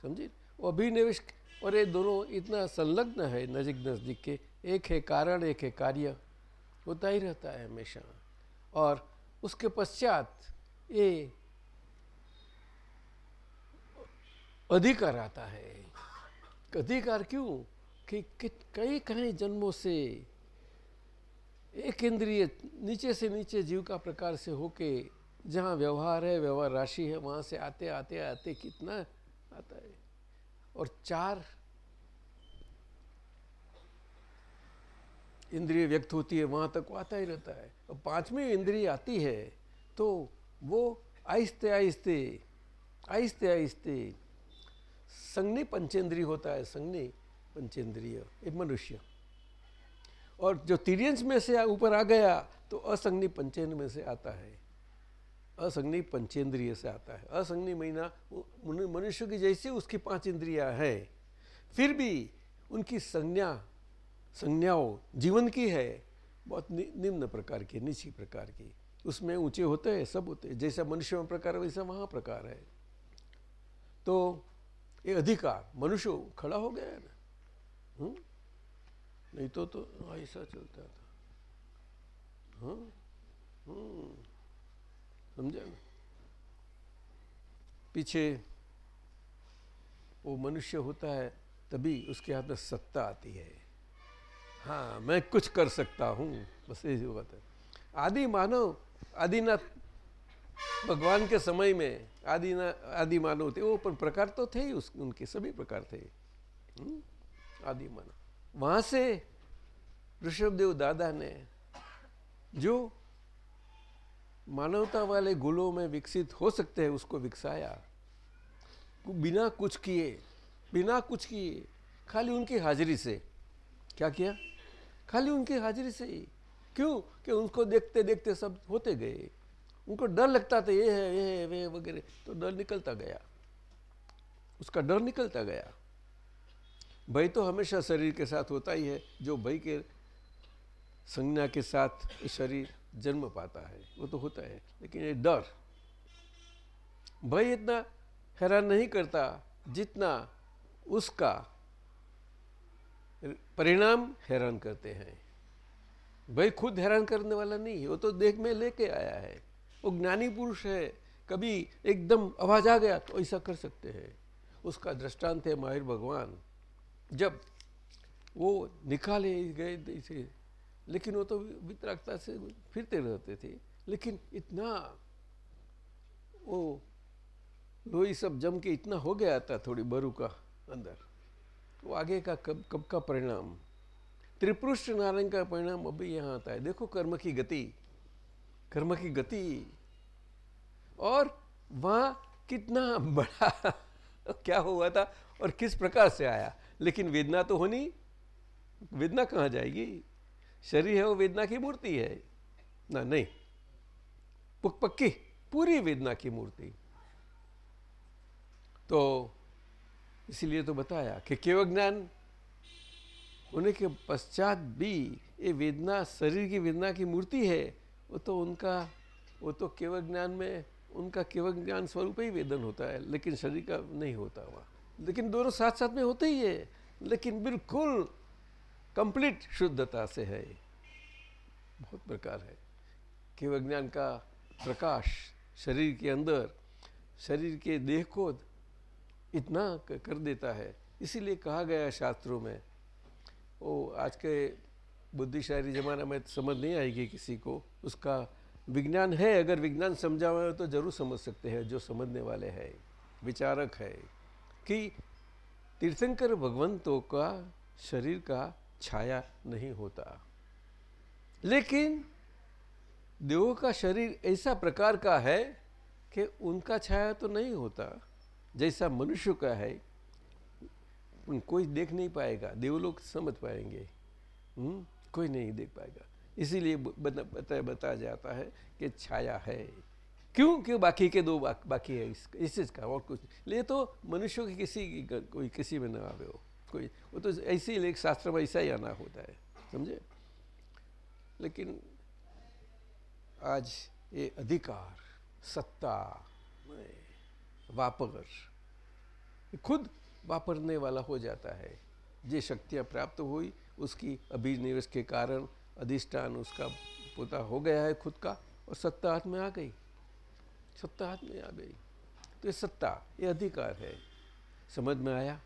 समझे? वो अभिनिवेश और ये दोनों इतना संलग्न है नजीक नज़दीक के। एक है कारण, एक है कार्य। होता ही रहता है हमेशा। और उसके पश्चात ये अधिकार आता है। अधिकार क्यों? कि कई कई जन्मों से एक इंद्रिय नीचे से नीचे जीव का प्रकार से होके जहाँ व्यवहार है, व्यवहार राशि है, वहाँ से आते आते आते कितना आता है। और चार इंद्रिय व्यक्त होती है, वहाँ तक वो आता ही रहता है। और पांचवी इंद्रिय आती है तो वो आहिस्ते आहिस्ते आहिस्ते आहिस्ते संगनी पंचेंद्रिय होता है संगनी पंचेंद्रिय, एक मनुष्य। और जो तिरियंश में से ऊपर आ गया तो असंगनी पंचेंद्र में से आता है। असंगनी पंचेंद्रिय से आता है। असंगनी महीना मनुष्य की जैसी उसकी पाँच इंद्रियाँ हैं, फिर भी उनकी संज्ञा संज्ञाओं जीवन की है, बहुत निम्न प्रकार की निची प्रकार की। उसमें ऊँचे होते हैं, सब होते हैं, जैसा मनुष्य में प्रकार है, वैसा वहाँ प्रकार है। तो ये अधिकार, मनुष्य खड़ा हो गया है ना? हुँ? नहीं तो तो ऐसा चलता था। हाँ समझा ना? पीछे वो मनुष्य होता है, तभी उसके हाथ में सत्ता आती है। हाँ मैं कुछ कर सकता हूँ। बस यही बात है आदि मानव, आदिनाथ भगवान के समय में आदि आदि मानव थे। वो पर प्रकार तो थे ही, उस, उनके सभी प्रकार थे। हम्म? आदि मानव। वहाँ से ऋषभदेव दादा ने जो मानवता वाले गुलों में विकसित हो सकते हैं, उसको विकसाया। बिना कुछ किए, बिना कुछ किए, खाली उनकी हाजिरी से। क्या किया? खाली उनकी हाजिरी से ही। क्यों? कि उनको देखते देखते सब होते गए। उनको डर लगता था, ये है ये है, वे वगैरह। तो डर निकलता गया। उसका डर निकलता गया। भय तो हमेशा शरीर के साथ होता ही है। जो भय के संज्ञा के साथ शरीर जन्म पाता है, वो तो होता है। लेकिन ये डर भय इतना हैरान नहीं करता जितना उसका परिणाम हैरान करते हैं। भाई खुद हैरान करने वाला नहीं, वो तो देख में लेके आया है। वो ज्ञानी पुरुष है, कभी एकदम आवाज़ आ गया तो ऐसा कर सकते हैं। उसका दृष्टांत है माहिर भगवान। जब वो निकाले गए इसे, लेकिन वो तो वितरकता से फिरते रहते थे, लेकिन इतना वो लोही सब जम के इतना हो गया था थोड़ी बरू का अंदर। तो आगे का कब कब का परिणाम? त्रिपुरुष नारायण का परिणाम अभी यहाँ आता है। देखो कर्म की गति। कर्म की गति। और वहाँ कितना बड़ा क्या हुआ था और किस प्रकार से आया? लेकिन वेदना तो होनी, वेदना कहाँ जाएगी? शरीर है वो वेदना की मूर्ति है। ना, नहीं। पुक पक्की, पूरी वेदना की मूर्ति। तो इसीलिए तो बताया कि केवल ज्ञान होने के पश्चात भी ये वेदना, शरीर की वेदना की मूर्ति है, वो तो उनका, वो तो केवल ज्ञान में, उनका केवल ज्ञान स्वरूप ही वेदन होता है, लेकिन शरीर का नहीं होता हुआ लेकिन दोनों साथ साथ में होते ही है, लेकिन बिल्कुल कंप्लीट शुद्धता से है बहुत प्रकार है। केवल ज्ञान का प्रकाश शरीर के अंदर, शरीर के देह को इतना कर देता है। इसीलिए कहा गया शास्त्रों में वो आज के बुद्धिशाली ज़माने में समझ नहीं आएगी किसी को। उसका विज्ञान है, अगर विज्ञान समझा हुआ है तो ज़रूर समझ सकते हैं, जो समझने वाले हैं, विचारक है, कि तीर्थंकर भगवंतों का शरीर का छाया नहीं होता। लेकिन देवों का शरीर ऐसा प्रकार का है कि उनका छाया तो नहीं होता। जैसा मनुष्य का है कोई देख नहीं पाएगा देव लोग समझ पाएँगे। हुँ? हम्म? कोई नहीं देख पाएगा। इसीलिए बताया बताया जाता है कि छाया है। क्यों? क्यों? बाकी के दो बा, बाकी है इस, इस चीज़ का और कुछ ले तो मनुष्यों की किसी की कोई किसी में ना आवे हो। कोई वो तो ऐसे ही शास्त्र में ऐसा ही आना होता है समझे? लेकिन आज ये अधिकार सत्ता वापर खुद वापरने वाला हो जाता है। जे शक्तियाँ प्राप्त हुई उसकी अभिनिवेश के कारण अधिष्ठान उसका पोता हो गया है खुद का और सत्ता हाथ में आ गई। सत्ता हाथ में आ गई। तो ये सत्ता ये अधिकार है। समझ में आया?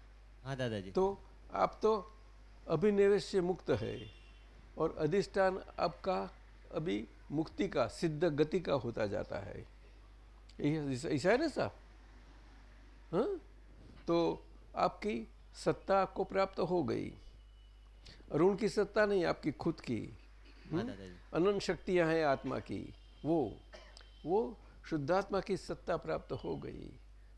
हाँ दादाजी।
तो आप तो अभिनिवेश से मुक्त है और अधिष्ठान आपका अभी मुक्ति का सिद्ध गति का होता जाता है। ऐसा है ना साहब? हाँ? तो आपकी सत्ता आपको प्राप्त हो गई। अरुण की सत्ता नहीं आपकी खुद की।
हाँ,
हम्म? अनंत शक्तियाँ हैं आत्मा की। वो वो शुद्धात्मा की सत्ता प्राप्त हो गई।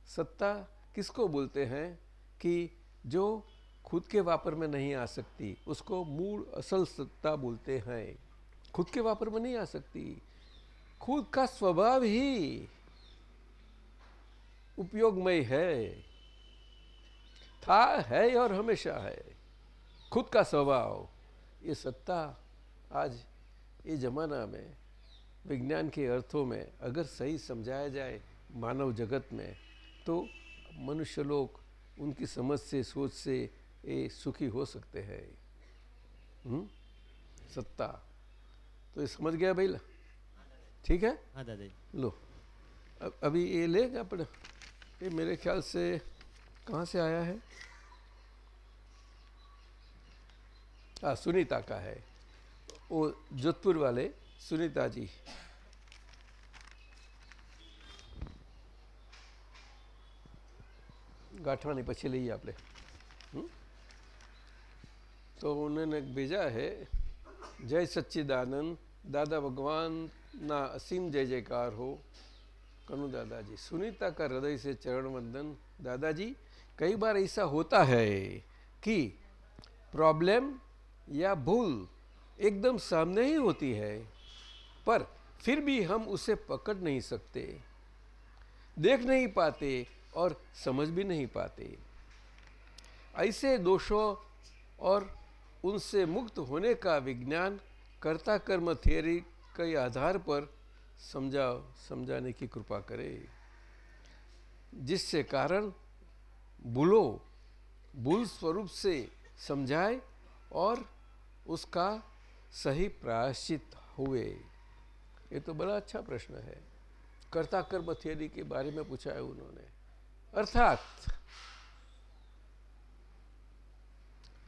सत्ता किसको बोलते हैं कि जो खुद के वापर में नहीं आ सकती उसको मूल असल सत्ता बोलते हैं। खुद के वापर में नहीं आ सकती। खुद का स्वभाव ही उपयोगमय है। था है और हमेशा है। खुद का स्वभाव ये सत्ता आज ये ज़माना में विज्ञान के अर्थों में अगर सही समझाया जाए मानव जगत में तो मनुष्य लोग उनकी समझ से सोच से ये सुखी हो सकते हैं। हम्म? सत्ता। तो ये समझ गया भाई? ठीक है?
हाँ दादाजी।
लो अब अभी ये लेगा अपन। ये मेरे ख्याल से कहाँ से आया है? आ, सुनीता का है। वो जोधपुर वाले सुनीता जी। गाठवानी पीछे ली आप हम्म? तो उन्होंने भेजा है जय सच्चिदानंद दादा भगवान ना असीम जय जयकार हो। कनु दादाजी। सुनीता का हृदय से चरण वंदन। दादाजी, कई बार ऐसा होता है कि प्रॉब्लम या भूल एकदम सामने ही होती है, पर फिर भी हम उसे पकड़ नहीं सकते, देख नहीं पाते और समझ भी नहीं पाते। ऐसे दोषों और उनसे मुक्त होने का विज्ञान कर्ता कर्म थियरी के आधार पर समझा समझाने की कृपा करे। जिससे कारण भूलो भूल स्वरूप से समझाए और उसका सही प्रायश्चित हुए। ये तो बड़ा अच्छा प्रश्न है। कर्ता कर्म थियरी के बारे में पूछा है उन्होंने। अर्थात,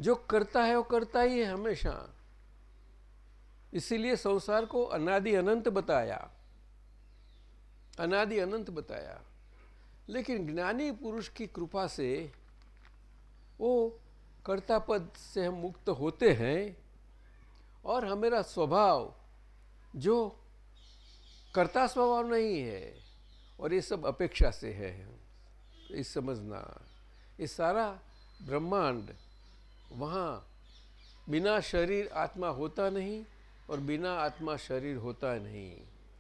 जो करता है वो करता ही है हमेशा। इसीलिए संसार को अनादि अनंत बताया। अनादि अनंत बताया। लेकिन ज्ञानी पुरुष की कृपा से वो कर्ता पद से हम मुक्त होते हैं और हमारा स्वभाव जो कर्ता स्वभाव नहीं है और ये सब अपेक्षा से है। ये समझना, ये सारा ब्रह्मांड वहाँ बिना शरीर आत्मा होता नहीं और बिना आत्मा शरीर होता नहीं।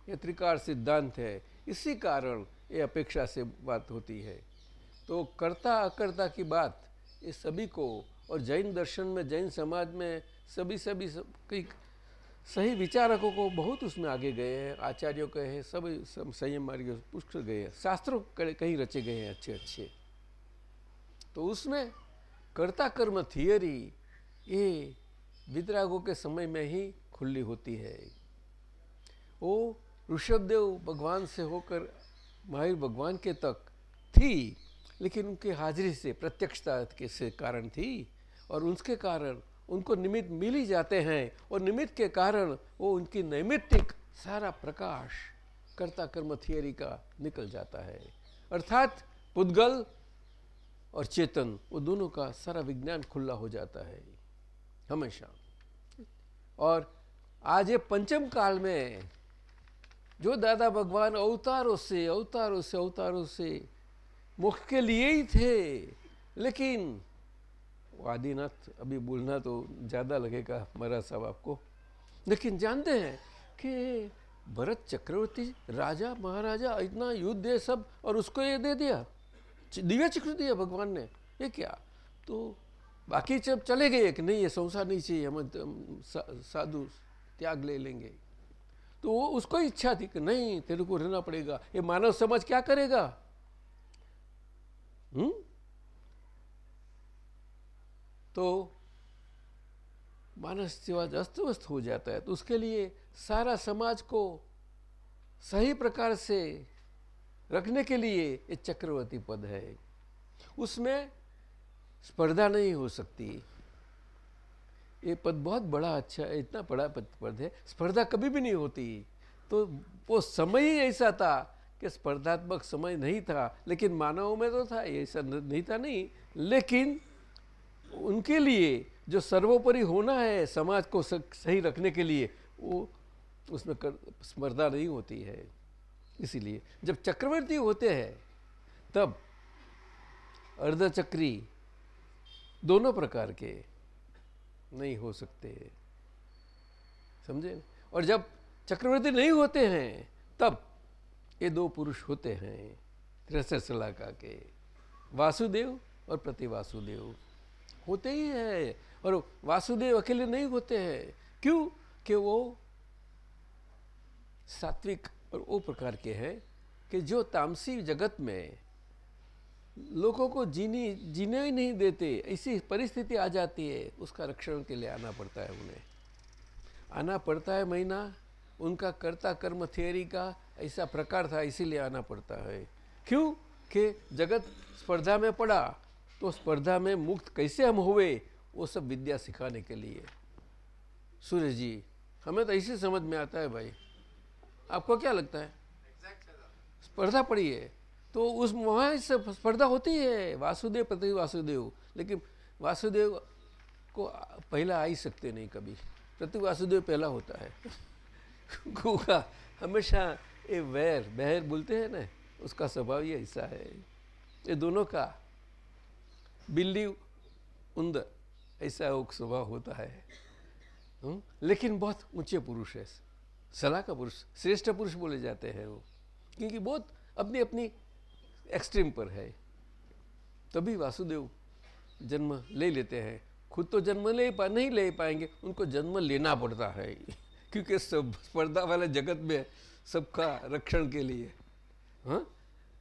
ये त्रिकार सिद्धांत है। इसी कारण ये अपेक्षा से बात होती है। तो कर्ता अकर्ता की बात ये सभी को और जैन दर्शन में जैन समाज में सभी सभी सब, कई सही विचारकों को बहुत उसमें आगे गए हैं आचार्यों कहे हैं सब सब संयम मार्ग पुष्ट गए हैं शास्त्रों कहीं रचे गए हैं अच्छे अच्छे। तो उसमें कर्ता कर्म थियरी ये वितरागों के समय में ही खुली होती है। वो ऋषभदेव भगवान से होकर महावीर भगवान के तक थी, लेकिन उनके हाजिरी से, प्रत्यक्षता के से कारण थी, और उसके कारण उनको निमित्त मिल ही जाते हैं, और निमित्त के कारण वो उनकी नैमित्तिक सारा प्रकाश कर्ता कर्म थियरी का निकल जाता है। अर्थात पुद्गल और चेतन, वो दोनों का सारा विज्ञान खुला हो जाता है, हमेशा। और आज ये पंचम काल में जो दादा भगवान अवतारों से अवतारों से अवतारों से मुख के लिए ही थे, लेकिन आदिनाथ अभी बोलना तो ज़्यादा लगेगा महाराज साहब आपको। लेकिन जानते हैं कि भरत चक्रवर्ती राजा, महाराजा, इतना युद्ध है सब, और उसको ये दे दिया। दिव्य चक्र दिया भगवान ने। ये क्या? तो बाकी जब चले गए कि नहीं, ये संसार नहीं चाहिए, हम साधु त्याग ले लेंगे। तो वो उसको इच्छा थी कि नहीं, तेरे को रहना पड़ेगा। ये मानव समाज क्या करेगा? हम्म? तो मानस समाज अस्त व्यस्त हो जाता है। तो उसके लिए सारा समाज को सही प्रकार से रखने के लिए ये चक्रवर्ती पद है। उसमें स्पर्धा नहीं हो सकती। ये पद बहुत बड़ा अच्छा है इतना बड़ा पद पद है। स्पर्धा कभी भी नहीं होती। तो वो समय ही ऐसा था कि स्पर्धात्मक समय नहीं था, लेकिन मानवों में तो था ऐसा नहीं था, नहीं। लेकिन उनके लिए जो सर्वोपरि होना है समाज को सही रखने के लिए, वो उसमें कर, स्पर्धा नहीं होती है। इसीलिए जब चक्रवर्ती होते हैं, तब अर्धचक्री दोनों प्रकार के नहीं हो सकते। समझे? और जब चक्रवर्ती नहीं होते हैं, तब ये दो पुरुष होते हैं त्रिशलाका के वासुदेव और प्रति वासुदेव होते ही हैं, और वासुदेव अकेले नहीं होते हैं। क्यों? कि वो सात्विक और वो प्रकार के हैं कि जो तामसी जगत में लोगों को जीनी जीने ही नहीं देते ऐसी परिस्थिति आ जाती है उसका रक्षण के लिए आना पड़ता है उन्हें। आना पड़ता है महीना उनका कर्ता कर्म थियरी का ऐसा प्रकार था इसीलिए आना पड़ता है। क्यों? कि जगत स्पर्धा में पड़ा तो स्पर्धा में मुक्त कैसे हम हुए वो सब विद्या सिखाने के लिए। सूर्य जी हमें तो ऐसे समझ में आता है भाई। आपको क्या लगता है? स्पर्धा पड़ी है। तो उस वहाँ से स्पर्धा होती है, वासुदेव प्रति वासुदेव। लेकिन वासुदेव को पहला आ ही सकते नहीं कभी। प्रति वासुदेव पहला होता है। का हमेशा ये वैर, बहर बोलते हैं ना, उसका स्वभाव ही ऐसा है। ये दोनों का बिल्ली उंदर ऐसा वो स्वभाव होता है। हुँ? हम्म? लेकिन बहुत ऊँचे पुरुष है। सलाह का पुरुष, श्रेष्ठ पुरुष बोले जाते हैं वो। क्योंकि बहुत अपनी अपनी एक्सट्रीम पर है। तभी वासुदेव जन्म ले लेते हैं। खुद तो जन्म ले पा, नहीं ले पाएँगे, उनको जन्म लेना पड़ता है। क्योंकि सब स्पर्धा वाले जगत में सबका रक्षण के लिए। हाँ?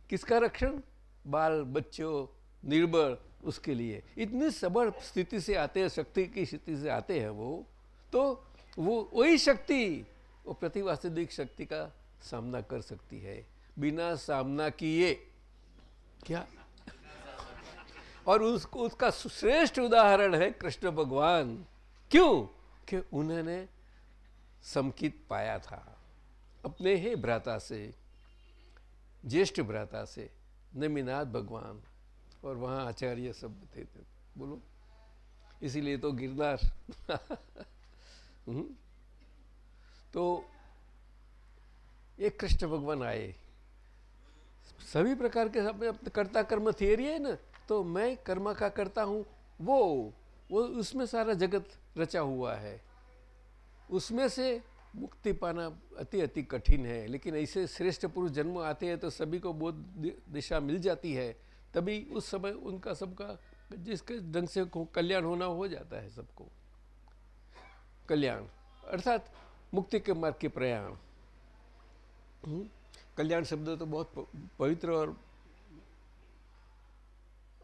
किसका रक्षण? बाल बच्चों, निर्बल, उसके लिए। इतनी सबल स्थिति से आते हैं, शक्ति की स्थिति से आते हैं वो तो वो, वही शक्ति, वो प्रतिवास्तविक शक्ति का सामना कर सकती है। बिना सामना किए क्या? और उसको उसका श्रेष्ठ उदाहरण है कृष्ण भगवान। क्यों? कि उन्होंने समकित पाया था। अपने ही भ्राता से ज्येष्ठ भ्राता से नमीनाथ भगवान और वहाँ आचार्य सब थे, थे बोलो। इसीलिए तो गिरनार। हम्म। तो एक कृष्ण भगवान आए। सभी प्रकार के सब कर्ता कर्म थियरी है ना तो मैं कर्म का करता हूँ, वो वो उसमें सारा जगत रचा हुआ है। उसमें से मुक्ति पाना अति अति कठिन है, लेकिन ऐसे श्रेष्ठ पुरुष जन्म आते हैं तो सभी को बोध दिशा मिल जाती है। तभी उस समय उनका सबका, जिसके ढंग से कल्याण होना हो जाता है सबको। कल्याण, अर्थात मुक्ति के मार्ग के प्रयाण। हम्म? कल्याण शब्द तो बहुत पवित्र और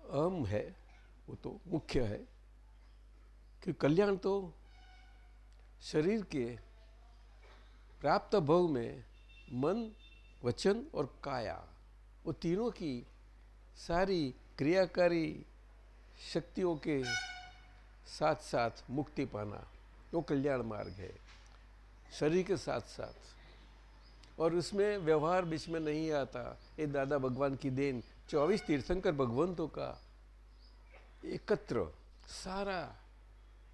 अहम है, वो तो मुख्य है, कि कल्याण तो शरीर के प्राप्त भोग में मन, वचन और काया, वो तीनों की सारी क्रियाकारी शक्तियों के साथ साथ मुक्ति पाना, वो कल्याण मार्ग है, शरीर के साथ साथ और उसमें व्यवहार बीच में नहीं आता। ये दादा भगवान की देन, चौबीस तीर्थंकर भगवंतों का, एकत्र, सारा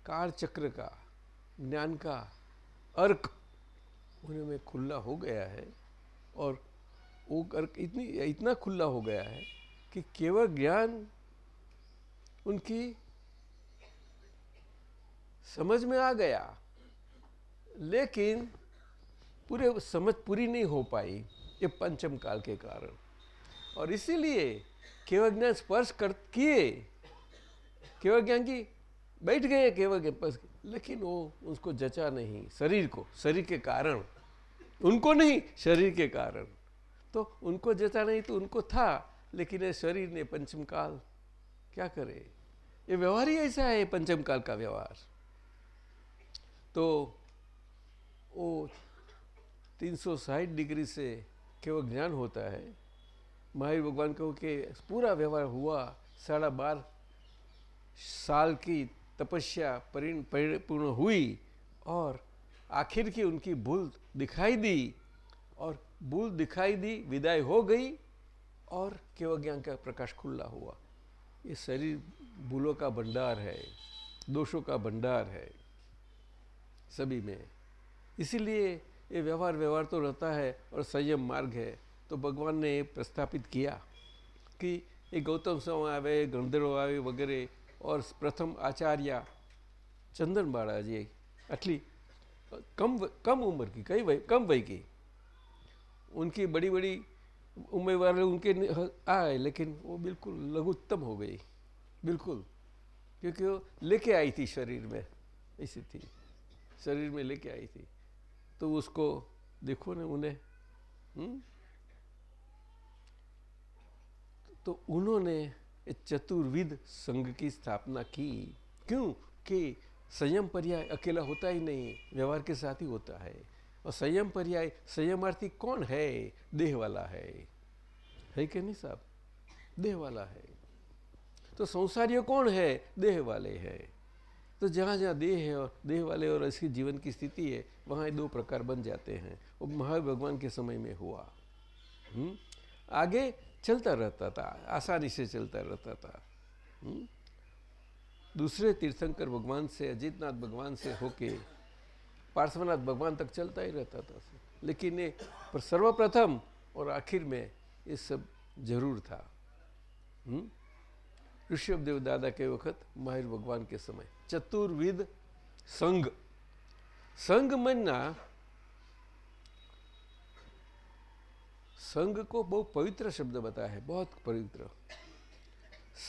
काल चक्र का, ज्ञान का अर्क उनमें खुला हो गया है। और वो अर्क इतनी, इतना खुला हो गया है कि केवल ज्ञान उनकी समझ में आ गया। लेकिन पूरे समझ पूरी नहीं हो पाई ये पंचम काल के कारण। और इसीलिए केवल ज्ञान स्पर्श कर किए केवल ज्ञान की बैठ गए केवल ज्ञान लेकिन वो उसको जचा नहीं, शरीर को, शरीर के कारण। उनको नहीं, शरीर के कारण। तो उनको जचा नहीं तो उनको था, लेकिन ये शरीर ने पंचम काल क्या करे? ये व्यवहार ही ऐसा है, पंचम काल का व्यवहार। तो वो तीन सौ साठ डिग्री से केवल ज्ञान होता है। महावीर भगवान कहो कि पूरा व्यवहार हुआ, साढ़ा बार साल की तपस्या परिण परिपूर्ण हुई और आखिर की उनकी भूल दिखाई दी और भूल दिखाई दी, विदाई हो गई और केवल ज्ञान का प्रकाश खुला हुआ। ये शरीर भूलों का भंडार है, दोषों का भंडार है, सभी में। इसीलिए ये व्यवहार व्यवहार तो रहता है और संयम मार्ग है। तो भगवान ने प्रस्थापित किया कि ये गौतम सौ आवे, गणधरो आवे वगैरह। और प्रथम आचार्य चंदन बाड़ा जी अटली, कम कम उम्र की, कई वही कम वही की। उनकी बड़ी बड़ी उम्र वाले उनके आए, लेकिन वो बिल्कुल लघुत्तम हो गई, बिल्कुल। क्योंकि वो लेके आई थी शरीर में, ऐसी थी, शरीर में लेके आई थी। तो उसको देखो ना उन्हें हुँ? तो उन्होंने चतुर्विद संघ की स्थापना की। क्यों? कि संयम पर्याय अकेला होता ही नहीं, व्यवहार के साथ ही होता है। और संयम पर्याय, संयमार्थी कौन है? देह वाला है। है कि नहीं साहब? देह वाला है। तो संसारियों कौन है? देह वाले हैं। तो जहाँ जहाँ देह है और देह वाले और ऐसी जीवन की स्थिति है, वहाँ दो प्रकार बन जाते हैं वो महावीर भगवान के समय में हुआ हुँ? हम्म? आगे चलता रहता था, आसानी से चलता रहता था हुँ? हम्म? दूसरे तीर्थंकर भगवान से, अजितनाथ भगवान से होके, पार्श्वनाथ भगवान तक चलता ही रहता था लेकिन ये पर सर्वप्रथम और आखिर में ये सब ज़रूर था हम्म? ऋषभ देव दादा के वक्त माहिर भगवान के समय संघ। संघ मनना संघ को बहुत पवित्र शब्द बताया है, बहुत पवित्र।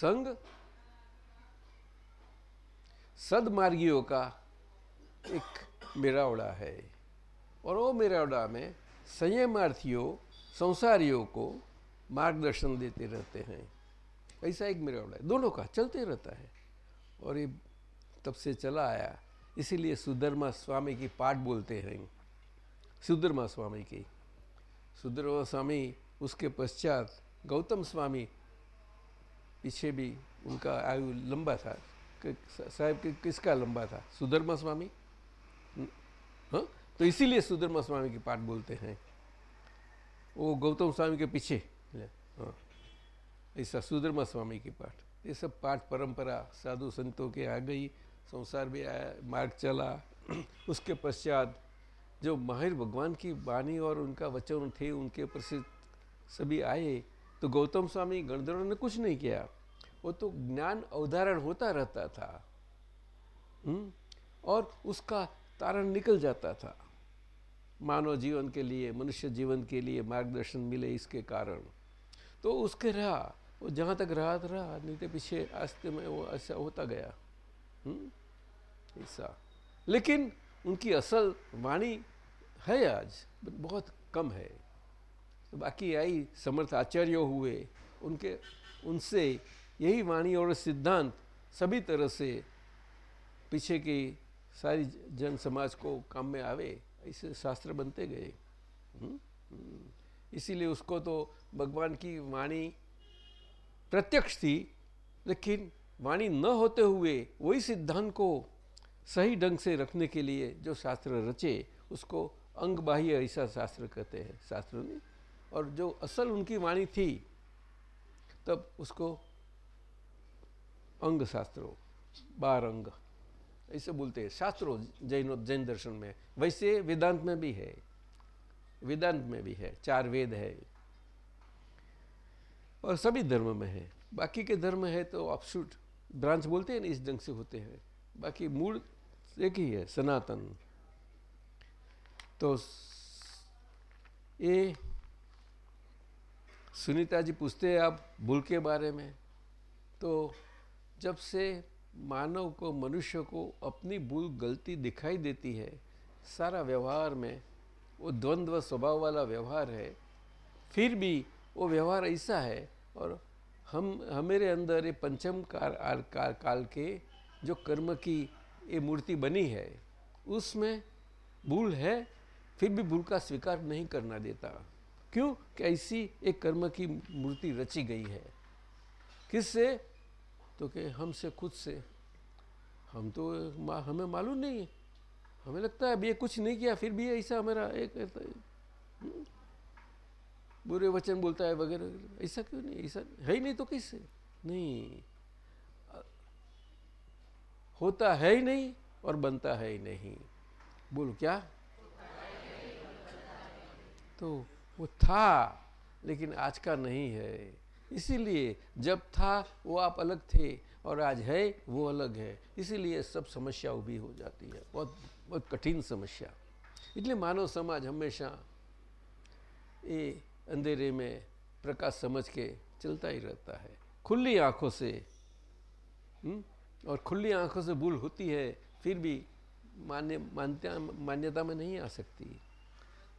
संघ सदमार्गियों का एक मेरावड़ा है और वो मेरावड़ा में संयमार्थियों, संसारियों को मार्गदर्शन देते रहते हैं। ऐसा एक मेरावड़ा है, दोनों का चलते रहता है और ये तब से चला आया। इसीलिए सुधर्मा स्वामी की पाठ बोलते हैं। सुधर्मा स्वामी की। सुधर्मा स्वामी, उसके पश्चात गौतम स्वामी पीछे भी उनका आयु लंबा था। साहब के, किसका लंबा था? सुधर्मा स्वामी? हाँ? तो इसीलिए सुधर्मा स्वामी की पाठ बोलते हैं। वो गौतम स्वामी के पीछे। हाँ। ऐसा सुधर्मा स्वामी की पाठ। ये सब पाठ परंपरा साधु संतों के आ गई संसार भी आया, मार्ग चला उसके पश्चात जो माहिर भगवान की वाणी और उनका वचन थे, उनके प्रसिद्ध सभी आए तो गौतम स्वामी गणधरों ने कुछ नहीं किया वो तो ज्ञान अवधारण होता रहता था हुँ? हम्म? और उसका तारण निकल जाता था मानव जीवन के लिए, मनुष्य जीवन के लिए मार्गदर्शन मिले इसके कारण तो उसके रहा, वो जहाँ तक रहा तो रहा, नहीं तो पीछे आस्ते में वो ऐसा होता गया हम्म? ऐसा लेकिन उनकी असल वाणी है आज बहुत कम है तो बाकी आई समर्थ आचार्य हुए, उनके, उनसे यही वाणी और सिद्धांत सभी तरह से पीछे की सारी जन समाज को काम में आवे ऐसे शास्त्र बनते गए हम्म? हम्म। इसीलिए उसको तो भगवान की वाणी प्रत्यक्ष थी, लेकिन वाणी न होते हुए वही सिद्धांत को सही ढंग से रखने के लिए जो शास्त्र रचे, उसको अंग बाह्य ऐसा शास्त्र कहते हैं, शास्त्र ने और जो असल उनकी वाणी थी, तब उसको अंग शास्त्रों बार अंग ऐसे बोलते हैं। शास्त्रों, जैन जैन दर्शन में, वैसे वेदांत में भी है। वेदांत में भी है, चार वेद है। और सभी धर्म में है। बाकी के धर्म है तो ऑप्शूट ब्रांच बोलते हैं ना, इस ढंग से होते हैं। बाकी मूल एक ही है सनातन। तो ये सुनीता जी पूछते हैं आप भूल के बारे में? तो जब से मानव को मनुष्य को अपनी भूल गलती दिखाई देती है सारा व्यवहार में वो द्वंद्व स्वभाव वाला व्यवहार है फिर भी वो व्यवहार ऐसा है और हम हमारे अंदर ये पंचम काल काल, काल के जो कर्म की ये मूर्ति बनी है उसमें भूल है फिर भी भूल का स्वीकार नहीं करना देता। क्यों? कि ऐसी एक कर्म की मूर्ति रची गई है। किससे? तो कि हमसे खुद से। हम तो हमें मालूम नहीं है। हमें लगता है अब ये कुछ नहीं किया फिर भी ऐसा हमारा एक हम्म, बुरे वचन बोलता है वगैरह ऐसा क्यों नहीं? ऐसा है ही नहीं तो किससे? नहीं। होता है ही नहीं और बनता है ही नहीं। बोलो क्या? तो वो था, लेकिन आज का नहीं है। इसीलिए जब था, वो आप अलग थे और आज है, वो अलग है। इसीलिए सब समस्या ऊभी हो जाती है। बहुत बहुत कठिन समस्या। इसलिए मानव समाज हमेशा ये अंधेरे में प्रकाश समझ के चलता ही रहता है। खुली आँखों से हुँ? और खुली आँखों से भूल होती है, फिर भी मान्य, मान्यता मान्यता में नहीं आ सकती।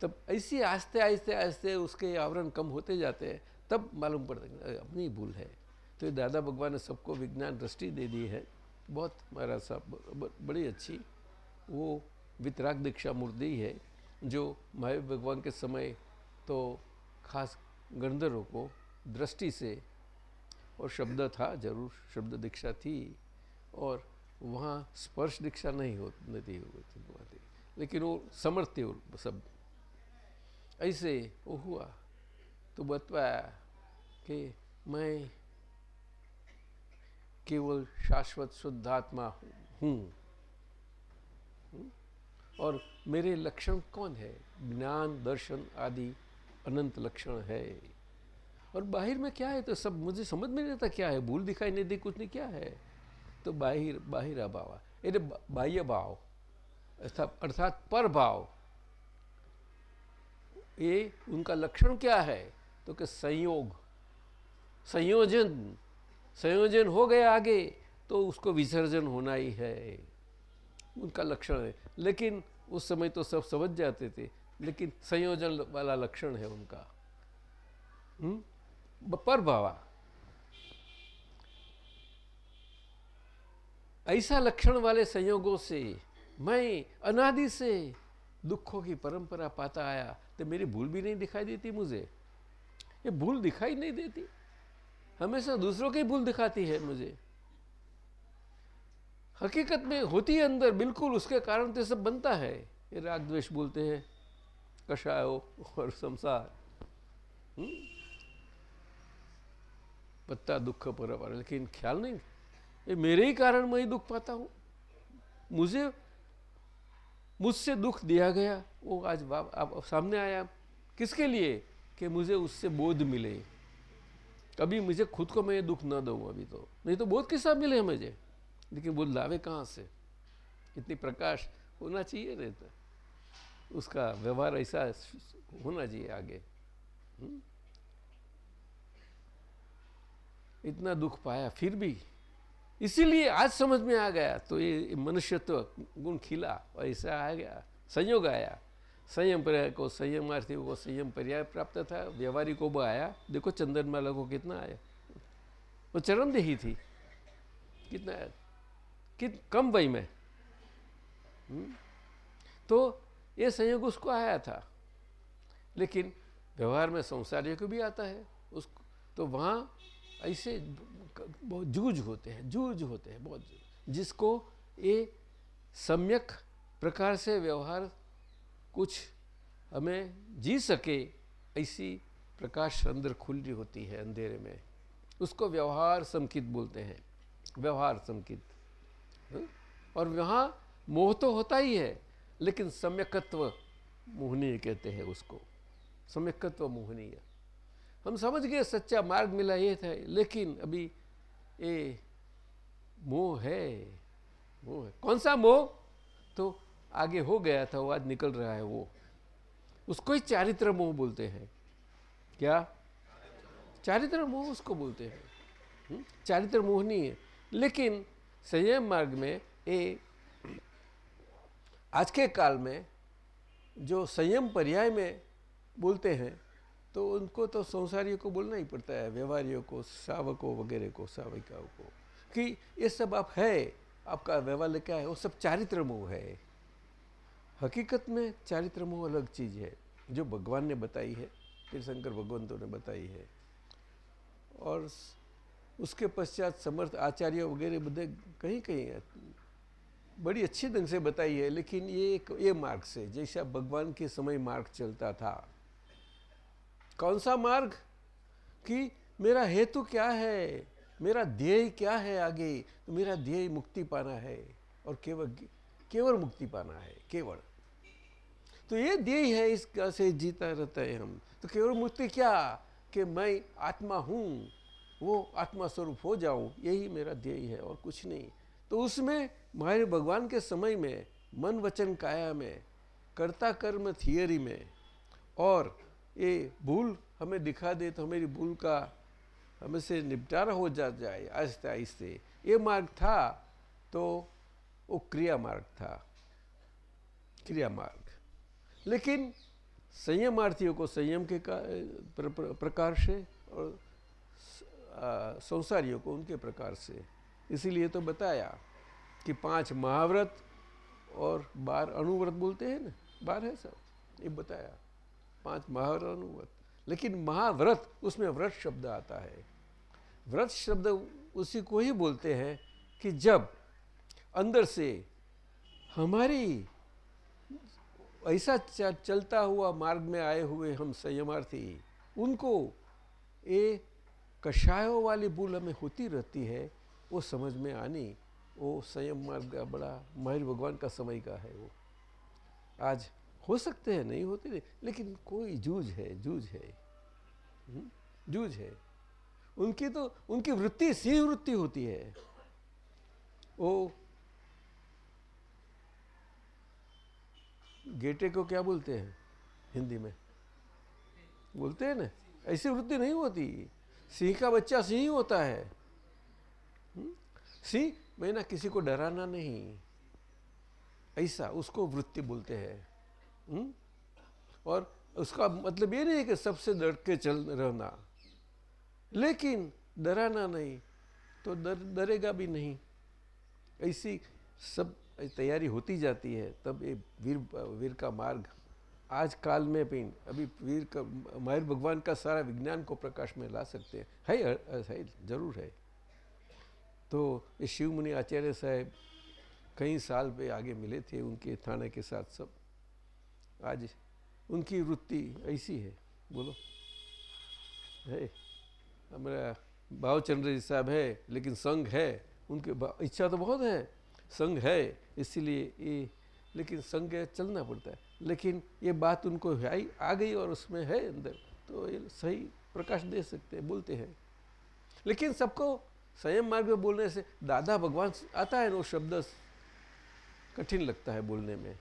तब ऐसी आस्ते आहिस्ते आहिस्ते उसके आवरण कम होते जाते हैं, तब मालूम पड़ता है अपनी भूल है। तो ये दादा भगवान ने सबको विज्ञान दृष्टि दे दी है। बहुत महाराज साहब बड़ी अच्छी वो वितराग दीक्षा मूर्ति है, जो महावीर भगवान के समय तो खास गंधर्व को दृष्टि से और शब्द था, ज़रूर शब्द दीक्षा थी। और वहाँ स्पर्श दीक्षा नहीं हो नहीं होती लेकिन वो समर्थ थे सब। ऐसे वो हुआ। तो बतवाया कि मैं केवल शाश्वत शुद्धात्मा हूँ। और मेरे लक्षण कौन है? ज्ञान, दर्शन आदि अनंत लक्षण है। और बाहर में क्या है? तो सब मुझे समझ में नहीं आता क्या है। भूल दिखाई नहीं दी कुछ नहीं। क्या है? तो बाहिर बाहिर अभाव ये बाह्य भाव अर्थात पर भाव ये उनका लक्षण क्या है तो कि संयोग संयोजन संयोजन हो गए आगे तो उसको विसर्जन होना ही है उनका लक्षण है लेकिन उस समय तो सब समझ जाते थे लेकिन संयोजन वाला लक्षण है उनका पर भावा ऐसा लक्षण वाले संयोगों से मैं अनादि से दुखों की परंपरा पाता आया तो मेरी भूल भी नहीं दिखाई देती मुझे। ये भूल दिखाई नहीं देती। हमेशा दूसरों की भूल दिखाती है मुझे। हकीकत में होती है अंदर, बिल्कुल उसके कारण तो सब बनता है। ये राग द्वेष बोलते हैं, कषायो और संसार। हम्म? पत्ता दुख पर, लेकिन ख्याल नहीं। ये मेरे ही कारण मैं ही दुख पाता हूँ। मुझे, मुझसे दुख दिया गया। वो आज आप सामने आया। किसके लिए? कि मुझे उससे बोध मिले। कभी मुझे खुद को मैं दुख ना दूँ अभी तो। नहीं तो बहुत किस्सा मिले मुझे? लेकिन बोध लावे कहाँ से? इतनी प्रकाश होना चाहिए रहता तो उसका व्यवहार ऐसा होना चाहिए आगे। हुँ? हम्म? इतना दुख पाया, फिर भी इसीलिए आज समझ में आ गया तो ये मनुष्यत्व गुण खिला और ऐसा आ गया। संयोग आया। संयम पर्याय को संयमार्थी को, संयम पर्याय प्राप्त था, व्यवहारिक को भी आया। देखो चंदन माला को कितना आया। वो चरम देही थी। कितना कित, कम वही में। हम्म? तो ये संयोग उसको आया था। लेकिन व्यवहार में संसारियों को भी आता है। उसको तो वहाँ ऐसे बहुत जूझ होते हैं, जूझ होते हैं बहुत जिसको ये सम्यक प्रकार से व्यवहार कुछ हमें जी सके, ऐसी प्रकाश अंदर खुली होती है अंधेरे में। उसको व्यवहार संकित बोलते हैं, व्यवहार संकित। हाँ? और वहाँ मोह तो होता ही है, लेकिन सम्यकत्व मोहनीय कहते हैं उसको। सम्यकत्व मोहनीय। हम समझ गए सच्चा मार्ग मिला ये था, लेकिन अभी ये मोह है मोह है। कौन सा मोह? तो आगे हो गया था, वो आज निकल रहा है वो। उसको ही चारित्र मोह बोलते हैं। क्या? चारित्र मोह उसको बोलते हैं। हम्म? चारित्र मोह नहीं है। लेकिन संयम मार्ग में ए, आज के काल में जो संयम पर्याय में बोलते हैं तो उनको तो संसारियों को बोलना ही पड़ता है, व्यवहारियों को शावकों वगैरह को, साविकाओं को, कि ये सब आप है, आपका व्यवहार क्या है, वो सब चारित्र मोह है। हकीकत में चारित्र मोह अलग चीज़ है, जो भगवान ने बताई है फिर शंकर भगवंतों ने बताई है। और उसके पश्चात समर्थ आचार्य वगैरह बदे कहीं कहीं बड़ी अच्छी ढंग से बताई है, लेकिन ये ये मार्ग से, जैसा भगवान के समय मार्ग चलता था कौन सा मार्ग? कि मेरा हेतु क्या है? मेरा ध्येय क्या है आगे? तो मेरा ध्येय मुक्ति पाना है और केवल केवल मुक्ति पाना है, केवल। तो ये ध्येय है, इसका से जीता रहता है हम। तो केवल मुक्ति क्या? कि मैं आत्मा हूँ, वो आत्मा स्वरूप हो जाऊँ, यही मेरा ध्येय है और कुछ नहीं। तो उसमें हमारे भगवान के समय में, मन वचन काया में, कर्ता कर्म थियरी में और ये भूल हमें दिखा दे तो हमारी भूल का हमें से निपटारा हो जा जाए आहिस्ते आहिस्ते। ये मार्ग था तो वो क्रिया मार्ग था क्रिया मार्ग। लेकिन संयमार्थियों को संयम के प्र, प्र, प्रकार से और संसारियों को उनके प्रकार से। इसीलिए तो बताया कि पाँच महाव्रत और बार अनुव्रत बोलते हैं ना बार है सब ये बताया। पाँच महाव्रत अनुव्रत लेकिन महाव्रत, उसमें व्रत शब्द आता है। व्रत शब्द उसी को ही बोलते हैं कि जब अंदर से हमारी ऐसा चलता हुआ मार्ग में आए हुए हम संयमार्थी, उनको ये कषायों वाली भूल हमें होती रहती है, वो समझ में आनी, वो संयम मार्ग का बड़ा माहिर भगवान का समय का है वो। आज हो सकते हैं, नहीं होते नहीं। लेकिन कोई जूझ है जूझ है। हम्म? जूझ है। उनकी तो उनकी वृत्ति, सिंह वृत्ति होती है। वो गेटे को क्या बोलते हैं हिंदी में? बोलते हैं ना? ऐसी वृत्ति नहीं होती। सिंह का बच्चा सिंह होता है? सिंह मैं ना किसी को डराना नहीं। ऐसा उसको वृत्ति बोलते हैं। हम्म? और उसका मतलब ये नहीं कि सबसे डर के चल रहना। लेकिन डराना नहीं तो डर दर, डरेगा भी नहीं। ऐसी सब तैयारी होती जाती है तब ये वीर वीर का मार्ग। आज काल में भी अभी वीर का माहिर भगवान का सारा विज्ञान को प्रकाश में ला सकते हैं। है, है ज़रूर है। तो शिव मुनि आचार्य साहब कई साल पे आगे मिले थे उनके थाने के साथ सब। आज उनकी वृत्ति ऐसी है। बोलो। है। हमारा भावचंद्र जी साहब है, लेकिन संघ है। उनके इच्छा तो बहुत है। संघ है, इसीलिए ये लेकिन संघ चलना पड़ता है। लेकिन ये बात उनको आई आ गई और उसमें है अंदर। तो ये सही प्रकाश दे सकते हैं, बोलते हैं। लेकिन सबको संयम मार्ग में बोलने से दादा भगवान आता है वो शब्द कठिन लगता है बोलने में।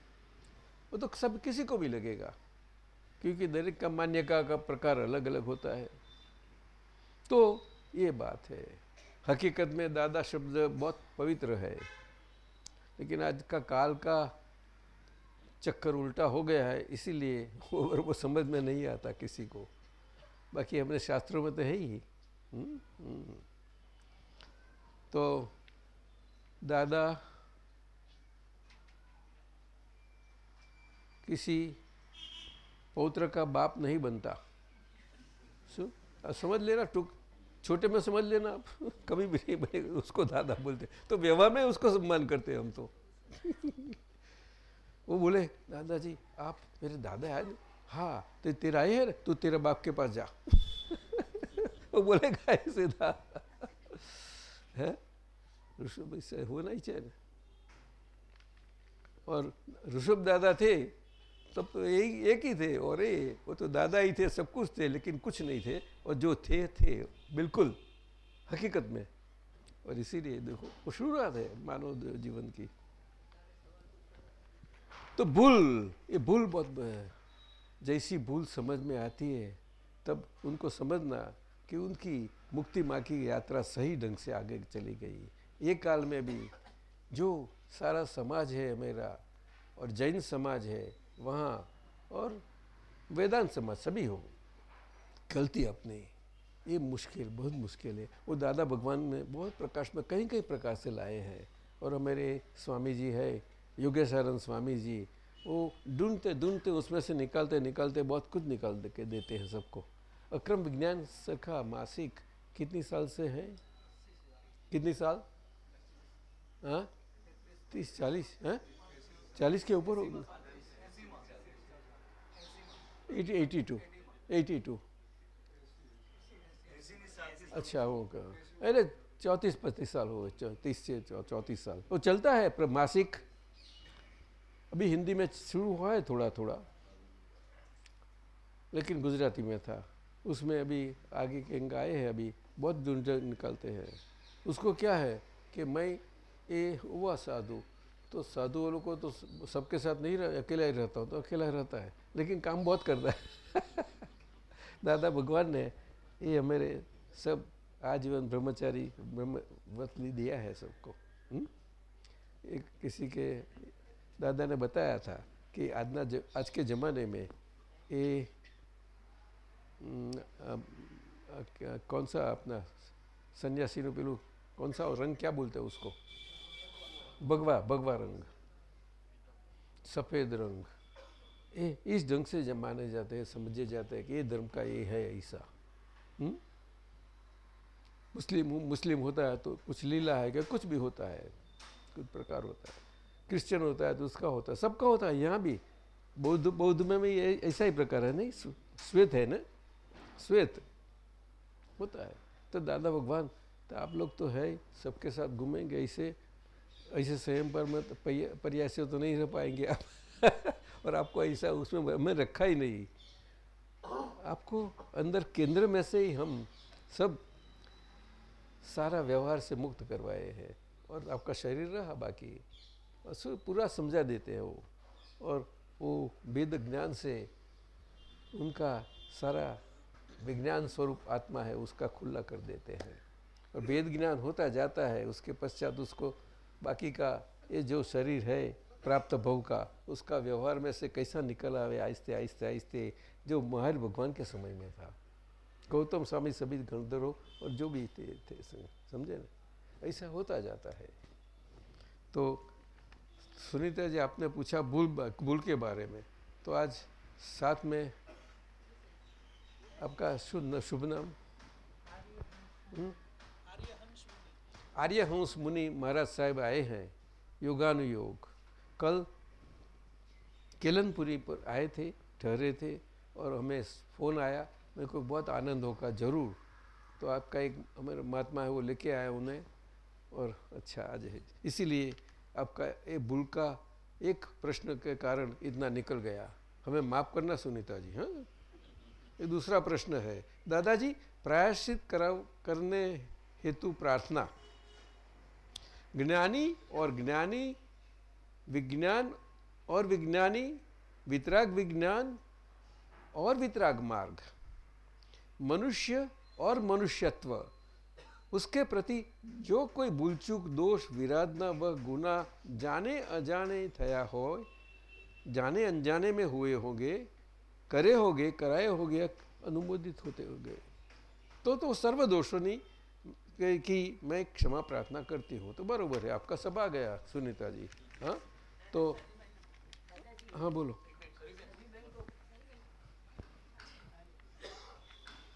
वो तो सब किसी को भी लगेगा, क्योंकि दरेक का मान्यता का प्रकार अलग अलग होता है तो ये बात है हकीकत में दादा शब्द बहुत पवित्र है, लेकिन आज का काल का चक्कर उल्टा हो गया है, इसीलिए वो वो समझ में नहीं आता किसी को बाकी हमने शास्त्रों में तो है ही हुँ? हुँ। तो दादा किसी पौत्र का बाप नहीं बनता। समझ लेना, टुक, छोटे में समझ लेना आप। कभी भी नहीं बनेगा, उसको दादा बोलते तो व्यवहार में उसको सम्मान करते हैं हम तो। वो बोले, दादाजी, आप मेरे दादा आए हाँ तो तेरा है तू तेरे बाप के पास जा। वो बोलेगा ऐसे था है? ऋषभ होना ही चाहिए। और ऋषभ दादा थे तब तो एक एक ही थे और ये वो तो दादा ही थे, सब कुछ थे, लेकिन कुछ नहीं थे और जो थे थे, बिल्कुल, हकीकत में। और इसीलिए देखो, वो शुरुआत है मानव जीवन की। तो भूल, ये भूल बहुत जैसी भूल समझ में आती है, तब उनको समझना कि उनकी मुक्ति माँ की यात्रा सही ढंग से आगे चली गई। एक काल में भी जो सारा समाज है मेरा और जैन समाज है वहाँ और वेदांत समाज सभी हो गलती अपनी, ये मुश्किल, बहुत मुश्किल है। वो दादा भगवान में बहुत प्रकाश में कहीं कहीं प्रकाश से लाए हैं। और हमारे स्वामी जी है योगेशानंद स्वामी जी वो ढूंढते ढूंढते, उसमें से निकालते निकालते, बहुत कुछ निकाल के देते हैं सबको। अक्रम विज्ञान सखा मासिक कितनी साल से है? कितनी साल? हाँ? तीस, चालीस हाँ? चालीस के ऊपर eighty eighty two eighty two अच्छा वो अरे, चौंतीस, पच्चीस साल हो तीस से चौंतीस साल। वो चलता है मासिक? अभी हिंदी में शुरू हुआ है थोड़ा थोड़ा लेकिन गुजराती में था। उसमें अभी आगे के अंग आए हैं, अभी बहुत ढूंढ निकलते हैं। उसको क्या है कि मैं ये हुआ साधु तो साधु वालों को तो सबके साथ नहीं रह, अकेला ही रहता हूँ तो अकेला ही रहता है। लेकिन काम बहुत करता है दादा भगवान ने ये हमारे सब आजीवन ब्रह्मचारी ब्रह्मवत दिया है सबको हम्म? एक किसी के दादा ने बताया था कि आजना आज के ज़माने में એ कौन सा अपना सन्यासी નું પેલું कौन सा रंग क्या बोलते हैं उसको भगवा भगवा रंग सफ़ेद रंग ये इस ढंग से जब माने जाते हैं, समझे जाते हैं कि ये धर्म का ये है ऐसा मुस्लिम मुस्लिम होता है तो कुछ लीला है क्या? कुछ भी होता है, कुछ प्रकार होता है। क्रिश्चियन होता है तो उसका होता है, सबका होता है, यहाँ भी। बौद्ध बौद्ध में भी ऐसा ही प्रकार है, नहीं? श्वेत है ना? श्वेत होता है। तो दादा भगवान तो आप लोग तो है, सबके साथ घूमेंगे, ऐसे ऐसे स्वयं पर मत पर्याय से तो नहीं रह पाएँगे आप। और आपको ऐसा उसमें मैं रखा ही नहीं। आपको अंदर केंद्र में से ही हम सब सारा व्यवहार से मुक्त करवाए हैं और आपका शरीर रहा बाकी। और पूरा समझा देते हैं वो। और वो वेद ज्ञान से उनका सारा विज्ञान स्वरूप आत्मा है, उसका खुला कर देते हैं। और वेद ज्ञान होता जाता है, उसके पश्चात उसको बाकी का ये जो शरीर है प्राप्त भव का उसका व्यवहार में से कैसा निकल आवे आहिस्ते आहिस्ते आहिस्ते जो महार भगवान के समय में था। गौतम स्वामी सभी गणधरों और जो भी थे, थे समझे ना? ऐसा होता जाता है। तो सुनीता जी आपने पूछा भूल भूल के बारे में। तो आज साथ में आपका शुभ शुभ नाम? हम्म? आर्य हंस मुनि महाराज साहब आए हैं योगानुयोग। कल केलनपुरी पर आए थे, ठहरे थे और हमें फ़ोन आया, मेरे को बहुत आनंद होगा, ज़रूर। तो आपका एक हमारे महात्मा है, वो लेके आया उन्हें और अच्छा आज है। इसीलिए आपका ये भूल का एक प्रश्न के कारण इतना निकल गया। हमें माफ़ करना, सुनीता जी हाँ? ये दूसरा प्रश्न है, दादाजी, प्रायश्चित करा करने हेतु प्रार्थना। ज्ञानी और ज्ञानी विज्ञान और विज्ञानी, वितराग विज्ञान और वितराग मार्ग। मनुष्य और मनुष्यत्व, उसके प्रति जो कोई भूलचूक, दोष, विराधना व गुना जाने अजाने थया हो जाने अनजाने में हुए होंगे, करे होगे, कराए होगे अनुमोदित होते होंगे। तो तो सर्व दोषों नहीं कि मैं क्षमा प्रार्थना करती हूँ तो बरोबर है, आपका सब आ गया, सुनीता जी। हाँ? तो हाँ बोलो।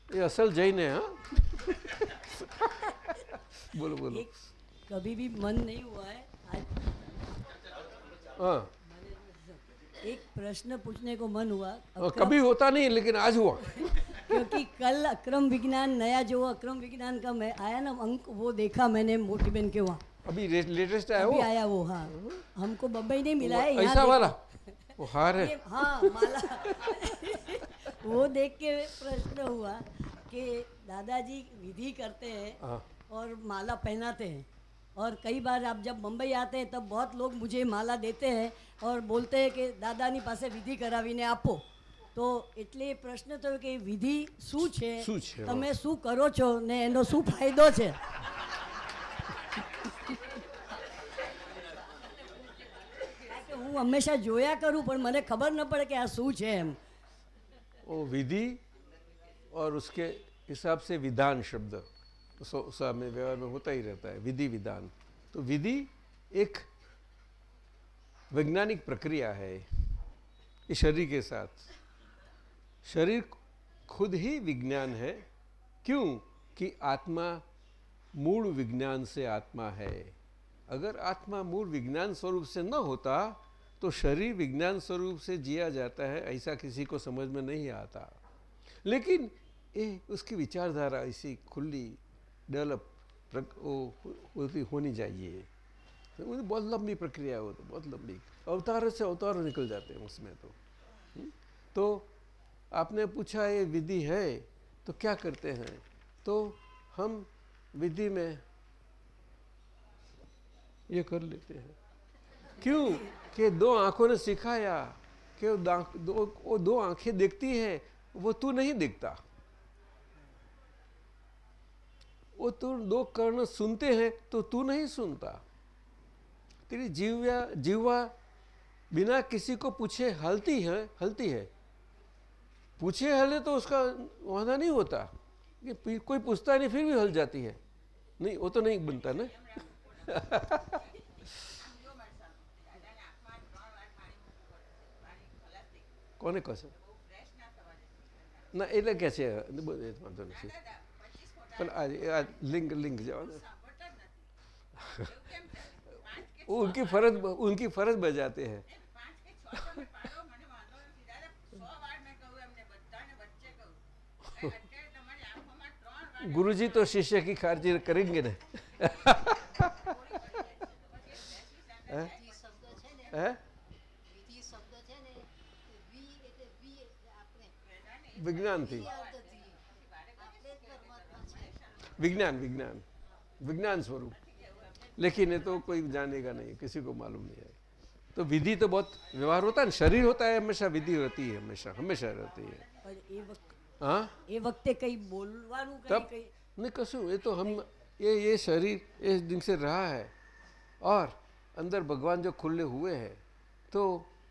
ये असल जैन है हाँ? बोलो बोलो।
कभी भी मन नहीं हुआ है आज
हाँ।
एक प्रश्न पूछने को मन हुआ
कभी होता नहीं लेकिन आज हुआ।
क्योंकि कल अक्रम विज्ञान नया जो अक्रम विज्ञान का मैं आया ना अंक वो देखा मैंने मोटी बहन के वहाँ।
अभी लेटेस्ट आया वो
आया वो हाँ हमको बम्बई नहीं मिला है
ऐसा वाला वो हार है
हाँ माला वो देख के प्रश्न हुआ कि दादाजी विधि करते हैं हाँ। और माला पहनाते हैं और कई बार आप जब मुंबई आते हैं तब बहुत लोग मुझे माला देते हैं और बोलते हैं कि દાદાની પાસે વિધિ કરાવીને આપો તો એટલે પ્રશ્ન થયો કે વિધિ શું છે તમે શું કરો છો ને એનો શું ફાયદો છે હું હંમેશા જોયા કરું પણ મને ખબર ન પડે કે આ શું છે એમ
वो विधि और उसके हिसाब से विधान शब्द तो में व्यवहार में होता ही रहता है विधि विधान तो विधि एक वैज्ञानिक प्रक्रिया है इस शरीर के साथ शरीर खुद ही विज्ञान है क्यों कि आत्मा मूल विज्ञान से आत्मा है अगर आत्मा मूल विज्ञान स्वरूप से न होता तो शरीर विज्ञान स्वरूप से जिया जाता है, ऐसा किसी को समझ में नहीं आता। लेकिन ये उसकी विचारधारा ऐसी खुली, डेवलप होती होनी चाहिए। बहुत लंबी प्रक्रिया हो तो बहुत लंबी। अवतार से अवतार निकल जाते हैं उसमें तो। हम्म? तो आपने पूछा ये विधि है तो क्या करते हैं? तो हम विधि में ये कर लेते हैं। क्यों? कि दो आँखों ने सिखाया कि दो वो दो आँखें देखती हैं, वो तू नहीं दिखता। वो तू दो कर्ण सुनते हैं तो तू नहीं सुनता। तेरी जीवा जीवा बिना किसी को पूछे हलती है हलती है। पूछे हले तो उसका वादा नहीं होता। कि कोई पूछता नहीं, फिर भी हल जाती है। नहीं, वो तो नहीं बनता ना। કોને કહશે ના એટલે કે છે વાંધો નથી પણ આ લિંગ લિંગ જવા उनकी फर्ज उनकी फर्ज बजाते हैं गुरुजी तो शिष्य की खारजी करेंगे ना विज्ञान थी विज्ञान विज्ञान विज्ञान स्वरूप लेकिन ये तो कोई जानेगा नहीं किसी को मालूम नहीं है तो विधि तो बहुत व्यवहार होता है शरीर होता है हमेशा विधि रहती है हमेशा हमेशा रहती है
હા એ વખતે કઈ બોલવાનું
તબ नहीं कसू ये तो हम ये ये शरीर इस दिन से रहा है और अंदर भगवान जो खुले हुए हैं तो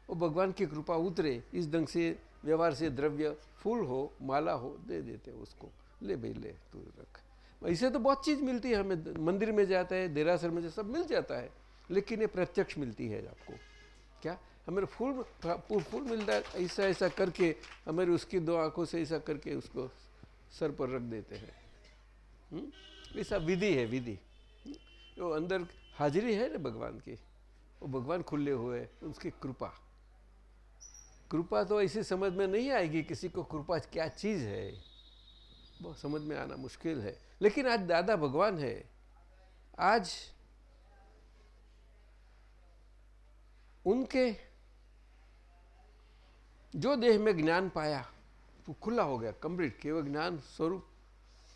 वो भगवान की कृपा उतरे इस ढंग से व्यवहार से द्रव्य फूल हो, माला हो, दे देते उसको। ले भाई, ले, तू रख। ऐसे तो बहुत चीज़ मिलती है, हमें मंदिर में जाता है, देरासर में सब मिल जाता है, लेकिन ये प्रत्यक्ष मिलती है आपको। क्या? हमें फूल फूल मिलता है, ऐसा ऐसा करके हमें उसकी दो आँखों से ऐसा करके उसको सर पर रख देते हैं। हम्म? ऐसा विधि है, विधि। जो अंदर हाजिरी है ना भगवान की? वो भगवान खुले हुए उसकी कृपा। कृपा तो ऐसी समझ में नहीं आएगी किसी को कृपा क्या चीज़ है। वो समझ में आना मुश्किल है। लेकिन आज दादा भगवान है। आज उनके जो देह में ज्ञान पाया, वो खुला हो गया कंप्लीट केवल ज्ञान स्वरूप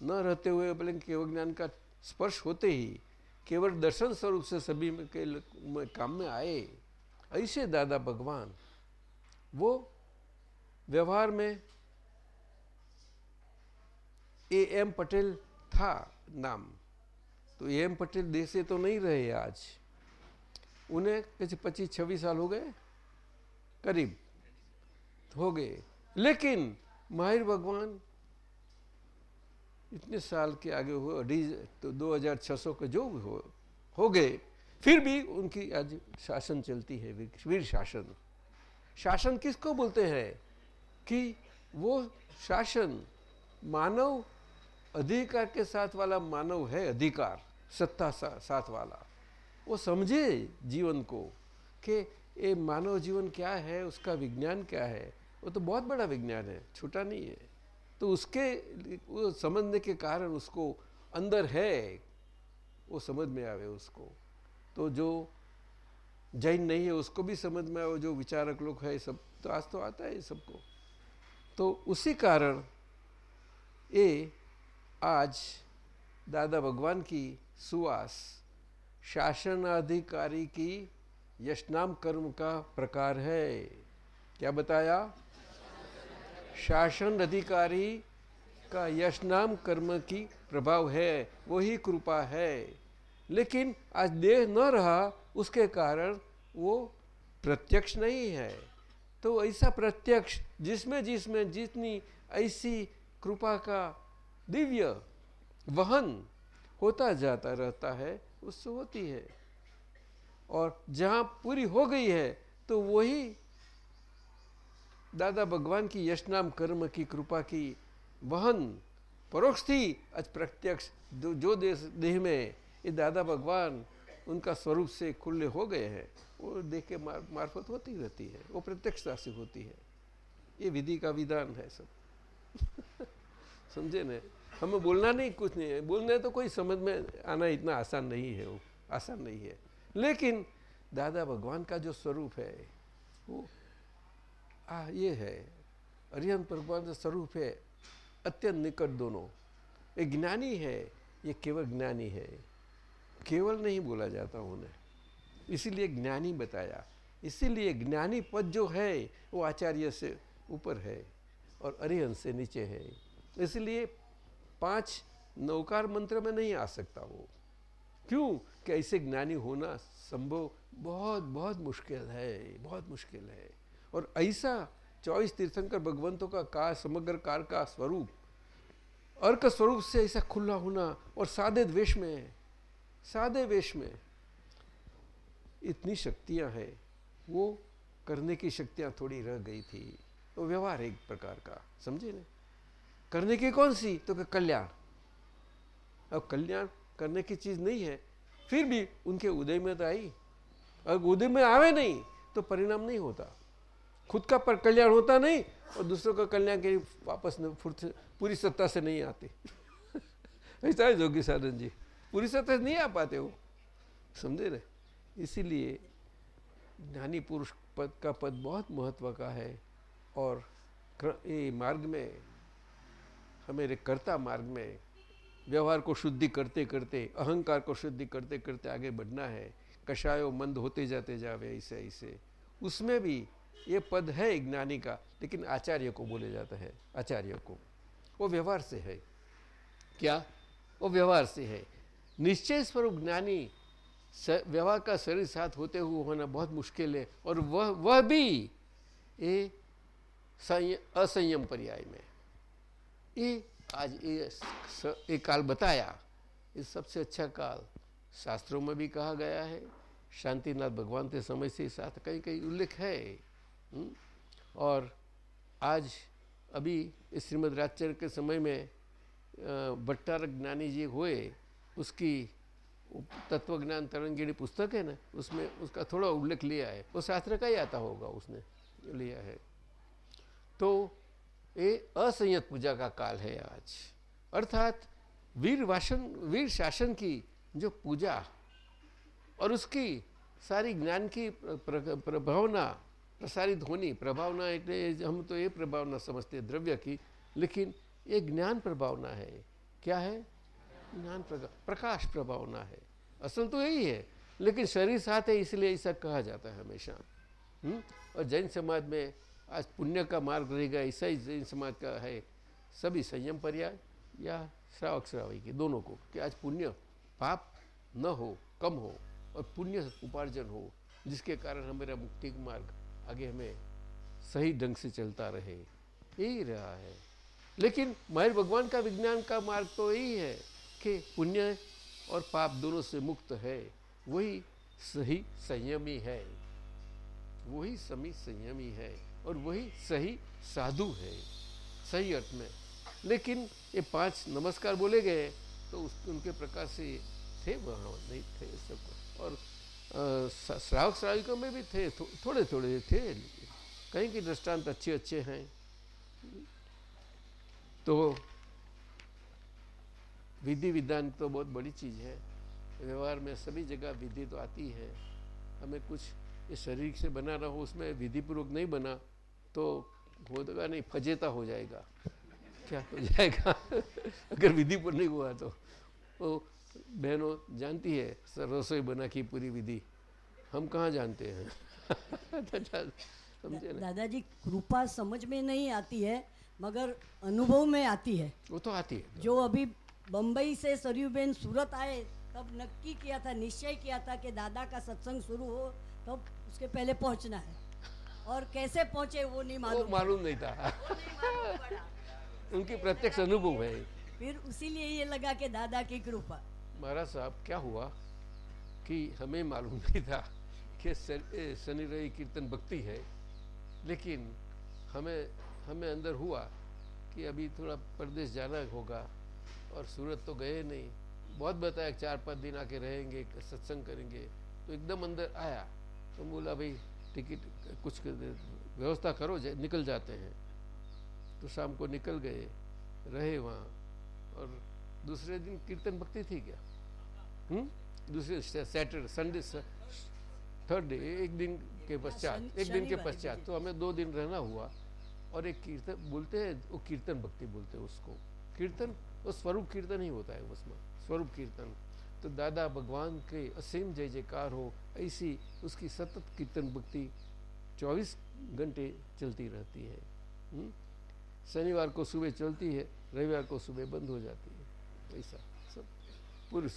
न रहते हुए, बल्कि केवल ज्ञान का स्पर्श होते ही, केवल दर्शन स्वरूप से सभी में के काम में आए। ऐसे दादा भगवान वो व्यवहार में ए एम पटेल था नाम। तो ए एम पटेल देश तो नहीं रहे आज। उन्हें कैसे पच्चीस, छब्बीस साल हो गए, करीब हो गए। लेकिन माहिर भगवान इतने साल के आगे हुए अढ़ी तो दो हज़ार छः सौ के जो हो हो गए, फिर भी उनकी आज शासन चलती है वीर शासन। शासन किसको बोलते हैं? कि वो शासन मानव अधिकार के साथ वाला मानव है अधिकार सत्ता सा, साथ वाला। वो समझे जीवन को कि ये मानव जीवन क्या है उसका विज्ञान क्या है? वो तो बहुत बड़ा विज्ञान है छोटा नहीं है। तो उसके वो समझने के कारण उसको अंदर है वो समझ में आवे उसको। तो जो जैन नहीं है, उसको भी समझ में आवे जो विचारक लोग है सब तो आज तो आता है सबको। तो उसी कारण ये आज दादा भगवान की सुवास शासनाधिकारी की यशनाम कर्म का प्रकार है। क्या बताया? शासन अधिकारी का यशनाम कर्म की प्रभाव है, वही कृपा है। लेकिन आज देह न रहा उसके कारण वो प्रत्यक्ष नहीं है। तो ऐसा प्रत्यक्ष जिसमें जिसमें जितनी ऐसी कृपा का दिव्य वहन होता जाता रहता है, उससे होती है। और जहाँ पूरी हो गई है तो वही दादा भगवान की यशनाम कर्म की कृपा की वहन परोक्ष थी। आज प्रत्यक्ष जो देश देह में ये दादा भगवान उनका स्वरूप से खुले हो गए हैं वो देख के मार, मार्फत होती रहती है वो प्रत्यक्षता से होती है। ये विधि का विधान है सब। समझे न? हमें बोलना नहीं कुछ नहीं है। बोलने तो कोई समझ में आना इतना आसान नहीं है वो आसान नहीं है। लेकिन दादा भगवान का जो स्वरूप है वो आ ये है। अरिहन भगवान का स्वरूप है अत्यंत निकट दोनों। ये ज्ञानी है ये केवल ज्ञानी है। केवल नहीं बोला जाता उन्हें। इसीलिए ज्ञानी बताया। इसीलिए ज्ञानी पद जो है, वो आचार्य से ऊपर है और अरिहन से नीचे है। इसलिए पाँच नौकार मंत्र में नहीं आ सकता वो। क्यों? कि ऐसे ज्ञानी होना संभव? बहुत बहुत मुश्किल है, बहुत मुश्किल है। और ऐसा चौबीस तीर्थंकर भगवंतों का काल समग्र काल का स्वरूप, अर्क स्वरूप से ऐसा खुला होना और सादे वेश में सादे वेश में इतनी शक्तियाँ हैं, वो करने की शक्तियाँ थोड़ी रह गई थी। तो व्यवहार एक प्रकार का, समझे ना? करने की कौन सी? तो कल्याण। अब कल्याण करने की चीज़ नहीं है, फिर भी उनके उदय में तो आई। अगर उदय में आवे नहीं तो परिणाम नहीं होता। खुद का पर कल्याण होता नहीं, और दूसरों का कल्याण के वापस पूरी सत्ता से नहीं आते। ऐसा है जोगी साधन जी। पूरी सत्ता से नहीं आ पाते हो। समझे ना इसीलिए ज्ञानी पुरुष पद का पद बहुत महत्व का है और ये मार्ग में, हमें कर्ता मार्ग में व्यवहार को शुद्धि करते करते, अहंकार को शुद्धि करते करते आगे बढ़ना है। कषायो मंद होते जाते जावे ऐसे ऐसे। उसमें भी ये पद है ज्ञानी का, लेकिन आचार्य को बोले जाता है, आचार्य को। वो व्यवहार से है। क्या? वो व्यवहार से है। निश्चय स्वरूप ज्ञानी व्यवहार का शरीर साथ होते हुए होना बहुत मुश्किल है और वह वह भी ये असंयम पर्याय में ये आज ये एक काल बताया, ये सबसे अच्छा काल शास्त्रों में भी कहा गया है शांतिनाथ भगवान के समय से साथ कहीं कहीं उल्लेख है हम्म? और आज अभी श्रीमद राजचर के समय में भट्टार ज्ञानी जी हुए उसकी तत्व ज्ञान तरंगिणी पुस्तक है ना, उसमें उसका थोड़ा उल्लेख लिया है। वो शास्त्र का ही आता होगा, उसने लिया है। तो ये असंयत पूजा का काल है आज। अर्थात वीर वासन, वीर शासन की जो पूजा और उसकी सारी ज्ञान की प्रभावना, प्रसारित होनी, प्रभावना हम तो ये प्रभावना समझते द्रव्य की, लेकिन ये ज्ञान प्रभावना है। क्या है? ज्ञान प्रकाश प्रभावना है। असल तो यही है, लेकिन शरीर साथ है, इसलिए ऐसा कहा जाता है हमेशा। हुँ? हम्म? और जैन समाज में आज पुण्य का मार्ग रहेगा, ऐसा ही जैन समाज का है। सभी संयम पर्याय या श्रावक श्रावक की दोनों को, कि आज पुण्य पाप न हो, कम हो, और पुण्य उपार्जन हो, जिसके कारण हमारा मुक्ति मार्ग आगे हमें सही ढंग से चलता रहे। यही रहा है। लेकिन महर भगवान का विज्ञान का मार्ग तो यही है। कि पुण्य और पाप दोनों से मुक्त है वही सही संयमी है। वही समी संयमी है और वही सही साधु है सही अर्थ में। लेकिन ये पाँच नमस्कार बोले गए तो उस उनके प्रकार से थे वहाँ नहीं थे सब। और श्रावक श्राविकों में भी थे थो, थोड़े थोड़े थे कहीं के दृष्टांत अच्छे अच्छे हैं। तो विधि विधान तो बहुत बड़ी चीज़ है। व्यवहार में सभी जगह विधि तो आती है। हमें कुछ ये शरीर से बना रहा उसमें विधि पूर्वक नहीं बना तो होगा नहीं फजेता हो जाएगा। क्या हो जाएगा? अगर विधि पर नहीं हुआ तो। वो बहनों जानती है सर रसोई बना की पूरी विधि। हम कहाँ जानते हैं?
समझे दादाजी कृपा समझ में नहीं आती है मगर अनुभव में आती है।
वो तो आती है।
जो अभी बम्बई से सरयूबेन सूरत आए तब नक्की किया था निश्चय किया था कि दादा का सत्संग शुरू हो तब तो उसके पहले पहुँचना है। और कैसे पहुँचे वो नहीं मालूम
मालूम नहीं था। उनकी प्रत्यक्ष अनुभव है।
फिर उसीलिए ये लगा कि दादा की कृपा।
महाराज साहब क्या हुआ कि हमें मालूम नहीं था कि शनि रवि कीर्तन भक्ति है लेकिन हमें हमें अंदर हुआ कि अभी थोड़ा प्रदेश जाना होगा और सूरत तो गए नहीं। बहुत बताया चार पाँच दिन आके रहेंगे सत्संग करेंगे। तो एकदम अंदर आया। तो बोला भाई टिकट कुछ व्यवस्था करो जा, निकल जाते हैं। तो शाम को निकल गए रहे वहाँ। और दूसरे दिन कीर्तन भक्ति थी क्या? हम्म? दूसरे सैटरडे संडे थर्ड डे एक दिन के पश्चात एक दिन के पश्चात। तो हमें दो दिन रहना हुआ। और एक कीर्तन बोलते हैं वो कीर्तन भक्ति बोलते हैं उसको। कीर्तन वो स्वरूप कीर्तन ही होता है उसमें स्वरूप कीर्तन। तो दादा भगवान के असीम जय जयकार हो, ऐसी उसकी सतत कीर्तन भक्ति 24 घंटे चलती रहती है। हम्म? शनिवार को सुबह चलती है, रविवार को सुबह बंद हो जाती है। ऐसा सब पुरुष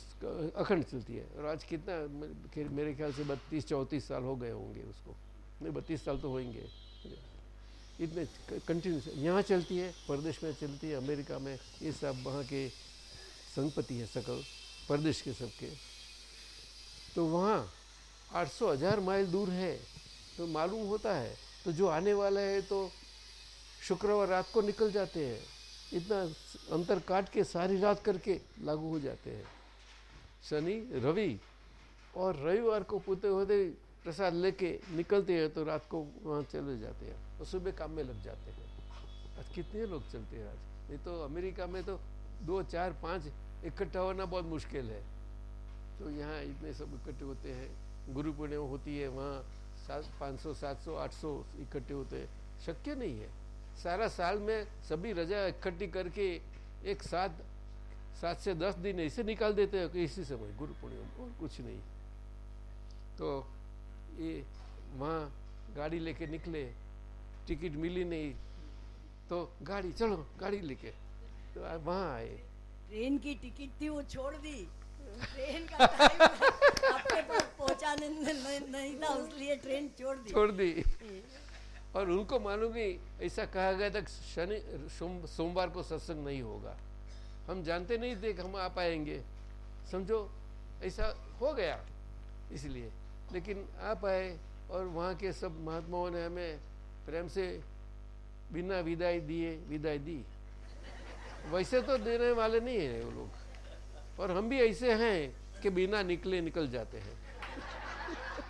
अखंड चलती है। और आज कितना, मेरे ख्याल से बत्तीस चौंतीस साल हो गए होंगे उसको। नहीं, बत्तीस साल तो होंगे इतने कंटिन्यूस यहाँ चलती है, परदेश में चलती है, अमेरिका में, ये सब वहाँ के संपत्ति है सकल, परदेश के सबके। तो वहाँ 800 हज़ार माइल दूर है तो मालूम होता है तो जो आने वाला है तो शुक्रवार रात को निकल जाते हैं, इतना अंतर काट के सारी रात करके लागू हो जाते हैं। शनि, रवि और रविवार को पूते होते प्रसाद लेके निकलते हैं तो रात को वहाँ चले जाते हैं और सुबह काम में लग जाते हैं। आज कितने लोग चलते हैं आज? नहीं तो अमेरिका में तो दो, चार, पाँच इकट्ठा होना बहुत मुश्किल है। तो यहाँ इतने सब इकट्ठे होते हैं। गुरु पूर्णिमा होती है, वहाँ सात, पाँच सौ, सात सौ, आठ सौ इकट्ठे होते हैं। शक्य नहीं है। सारा साल में सभी रजा इकट्ठी करके एक साथ सात से दस दिन ऐसे निकाल देते हैं कि इसी समय गुरु पूर्णिमा और कुछ नहीं। तो ये वहाँ गाड़ी लेके निकले टिकट मिली नहीं तो गाड़ी चलो गाड़ी लेके तो वहाँ आए
ट्रेन की टिकट थी वो छोड़ दी ट्रेन का टाइम अपने पास पहुँचाने नहीं था इसलिए ट्रेन छोड़ दी
छोड़ दी और उनको मालूम नहीं ऐसा कहा गया था शनि सोमवार को सत्संग नहीं होगा हम जानते नहीं थे कि हम आ पाएँगे समझो ऐसा हो गया इसलिए लेकिन आप आए और वहाँ के सब महात्माओं ने हमें प्रेम से बिना विदाई दिए विदाई दी। वैसे तो देने वाले नहीं है वो लोग। और हम भी ऐसे हैं कि बिना निकले निकल जाते हैं।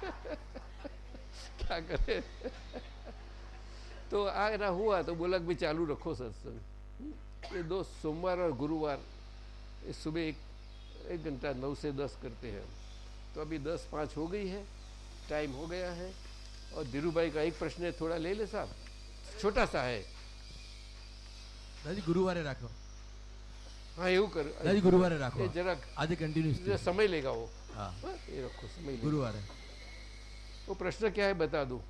क्या करें? तो आ रहा हुआ तो बोला भी चालू रखो सत्संग ये दो सोमवार और गुरुवार सुबह एक एक घंटा नौ से दस करते हैं। तो अभी दस पाँच हो गई है टाइम हो गया है और धीरू भाई का एक प्रश्न है थोड़ा ले ले साहब छोटा सा है
દાદી ગુરુવારે રાખો
हाँ એવું कर
દાદી ગુરુવારે રાખો
ये जरा
આજે કન્ટિન્યુઅસ
समय लेगा वो
હા
हाँ, ये रखो समय लेगा।
ગુરુવારે
वो प्रश्न क्या है बता दूं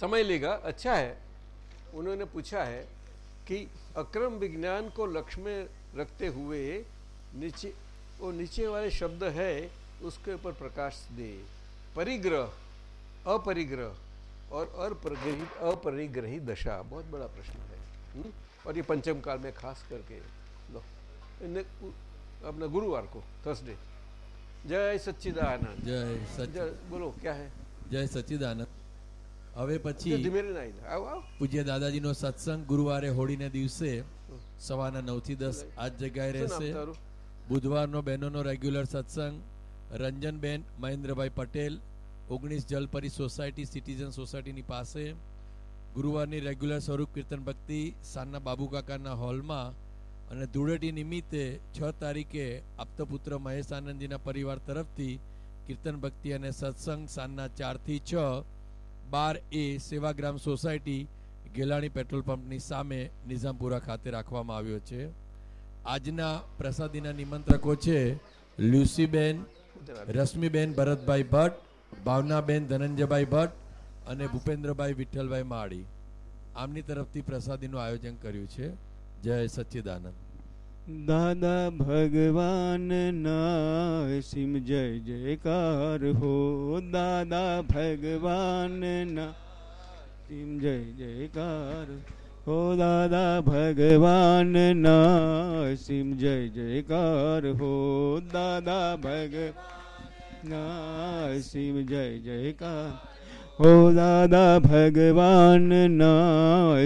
समय लेगा अच्छा है उन्होंने पूछा है कि अक्रम विज्ञान को लक्ष्य में रखते हुए नीचे वो नीचे वाले शब्द है उसके ऊपर प्रकाश दे परिग्रह अपरिग्रह और अपरिग्रही अपरिग्रही दशा बहुत बड़ा प्रश्न है हुँ? और ये पंचम काल में खास करके लो इन्हें अपना गुरुवार को थर्सडे जय सच्चिदानंद
જય સચ
जय बोलो क्या है
જય સચ્ચિદાનંદ હવે
જે
પછી
ધીમે રહીને આવી જાઓ. આવો આવો
પૂજ્ય દાદાજીનો સત્સંગ ગુરુવારે હોળીને દિવસે સવારના નવ થી દસ આ જ જગ્યાએ
શું નામ
રહેશે
તારું
બુધવારનો બહેનોનો રેગ્યુલર સત્સંગ રંજનબેન, મહેન્દ્રભાઈ પટેલ, ઓગણીસ જલપરી સોસાયટી, સિટીઝન સોસાયટીની પાસે. ગુરુવારની રેગ્યુલર સ્વરૂપ કીર્તન ભક્તિ સાંજના બાબુકાકાના હોલમાં અને ધૂળેટી નિમિત્તે છ તારીખે આપતપુત્ર મહેશ આનંદજીના પરિવાર તરફથી કીર્તન ભક્તિ અને સત્સંગ સાંજના ચારથી છ. બાર એ સેવાગ્રામ સોસાયટી ગેલાણી પેટ્રોલ પંપની સામે નિઝામપુરા ખાતે રાખવામાં આવ્યો છે. આજના પ્રસાદીના નિમંત્રકો છે લ્યુસીબેન રશ્મિબેન ભરતભાઈ ભટ્ટ, ભાવનાબેન ધનંજયભાઈ ભટ્ટ અને ભૂપેન્દ્રભાઈ વિઠ્ઠલભાઈ માળી. આમની તરફથી પ્રસાદીનું આયોજન કર્યું છે. જય સચ્ચિદાનંદ.
દાદા ભગવાન ના જય જયકાર હો. દાદા ભગવાન ના સિમ જય જયકાર हो दादा भगवान ना सिम जय जयकार हो। दादा भगवान, नासिम, जय जयकार हो। दादा भगवान ना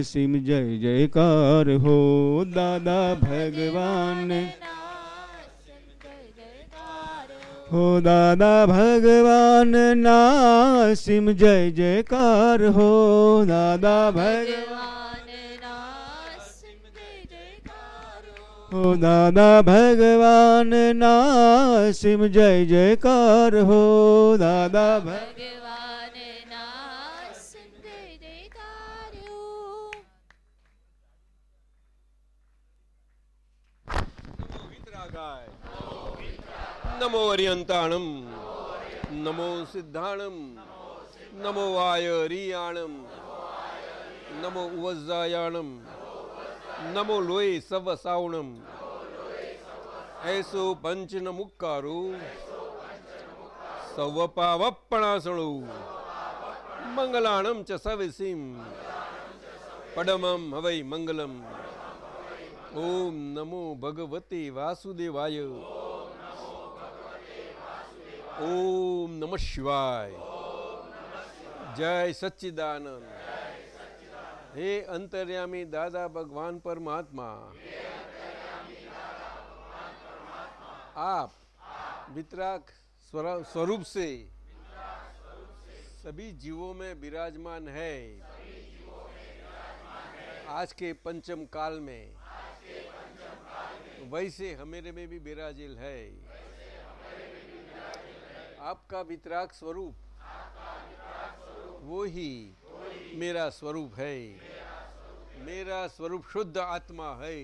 सिम जय जयकार हो। दादा भगवान, हो। दादा भगवान, नासिम, जय जयकार हो। दादा भगवान हो दादा भगवान ना सिम जय जयकार हो। दादा भगवान ना जय
जयकार हो। नमो अरियंताणम नमो सिद्धाणम नमो वायरियाणम नमो वज्रायाणम નમો લોહી સવ સાવણમ. એસો પંચન મુક્કારો. સવ પાવપણાસણુ મંગલાણમ ચ સવિસીમ. પડમમ હવૈ મંગલમ. ઓમ નમો ભગવતે વાસુદેવાય. ઓમ નમઃ શિવાય. જય સચ્ચિદાનંદ. हे अंतर्यामी दादा भगवान परमात्मा, आप वितराग स्वरूप से सभी जीवों में विराजमान है। आज के पंचम काल में वैसे हमेरे में भी बिराजिल है। आपका वितराक स्वरूप, वो ही मेरा स्वरूप है। मेरा स्वरूप शुद्ध आत्मा है।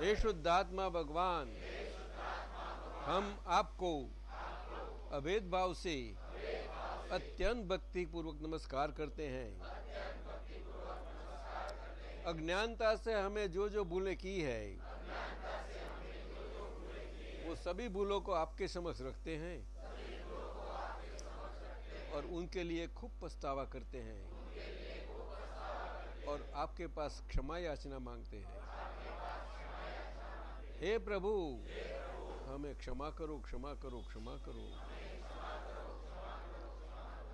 हे शुद्ध आत्मा भगवान, हम आपको अभेद भाव से अत्यंत भक्ति पूर्वक नमस्कार करते हैं। अज्ञानता से हमें जो जो भूलें की है, वो सभी भूलों को आपके समक्ष रखते हैं। और उनके लिए खूब पछतावा करते हैं। और आपके पास क्षमा याचना मांगते हैं। हे प्रभु, हमें क्षमा करो क्षमा करो क्षमा करो।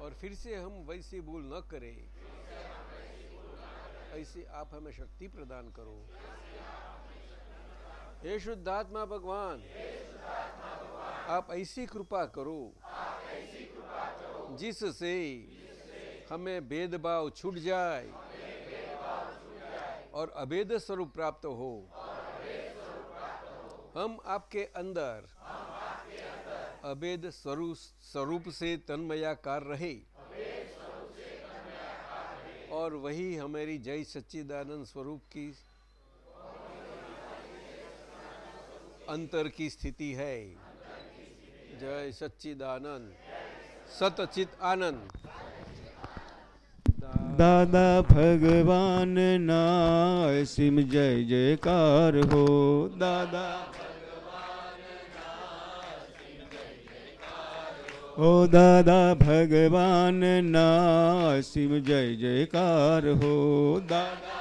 और फिर से हम वैसी भूल न करें। ऐसी आप हमें शक्ति प्रदान करो। हे शुद्धात्मा भगवान, आप ऐसी कृपा करो। जिससे हमें भेदभाव छूट जाए और अभेद स्वरूप प्राप्त हो। हम आपके अंदर अभेद स्वरूप स्वरूप से तन्मयाकार रहे और वही हमारी जय सच्चिदानंद स्वरूप की अंतर की स्थिति है। जय सच्चिदानंद। सतचित आनंद।
दादा भगवान ना सिम जय जयकार हो। दादा ओ दादा भगवान ना सिम जय जयकार हो। दादा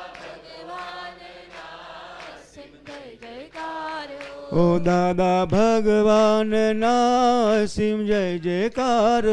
ओ दादा भगवान ना सिम जय जयकार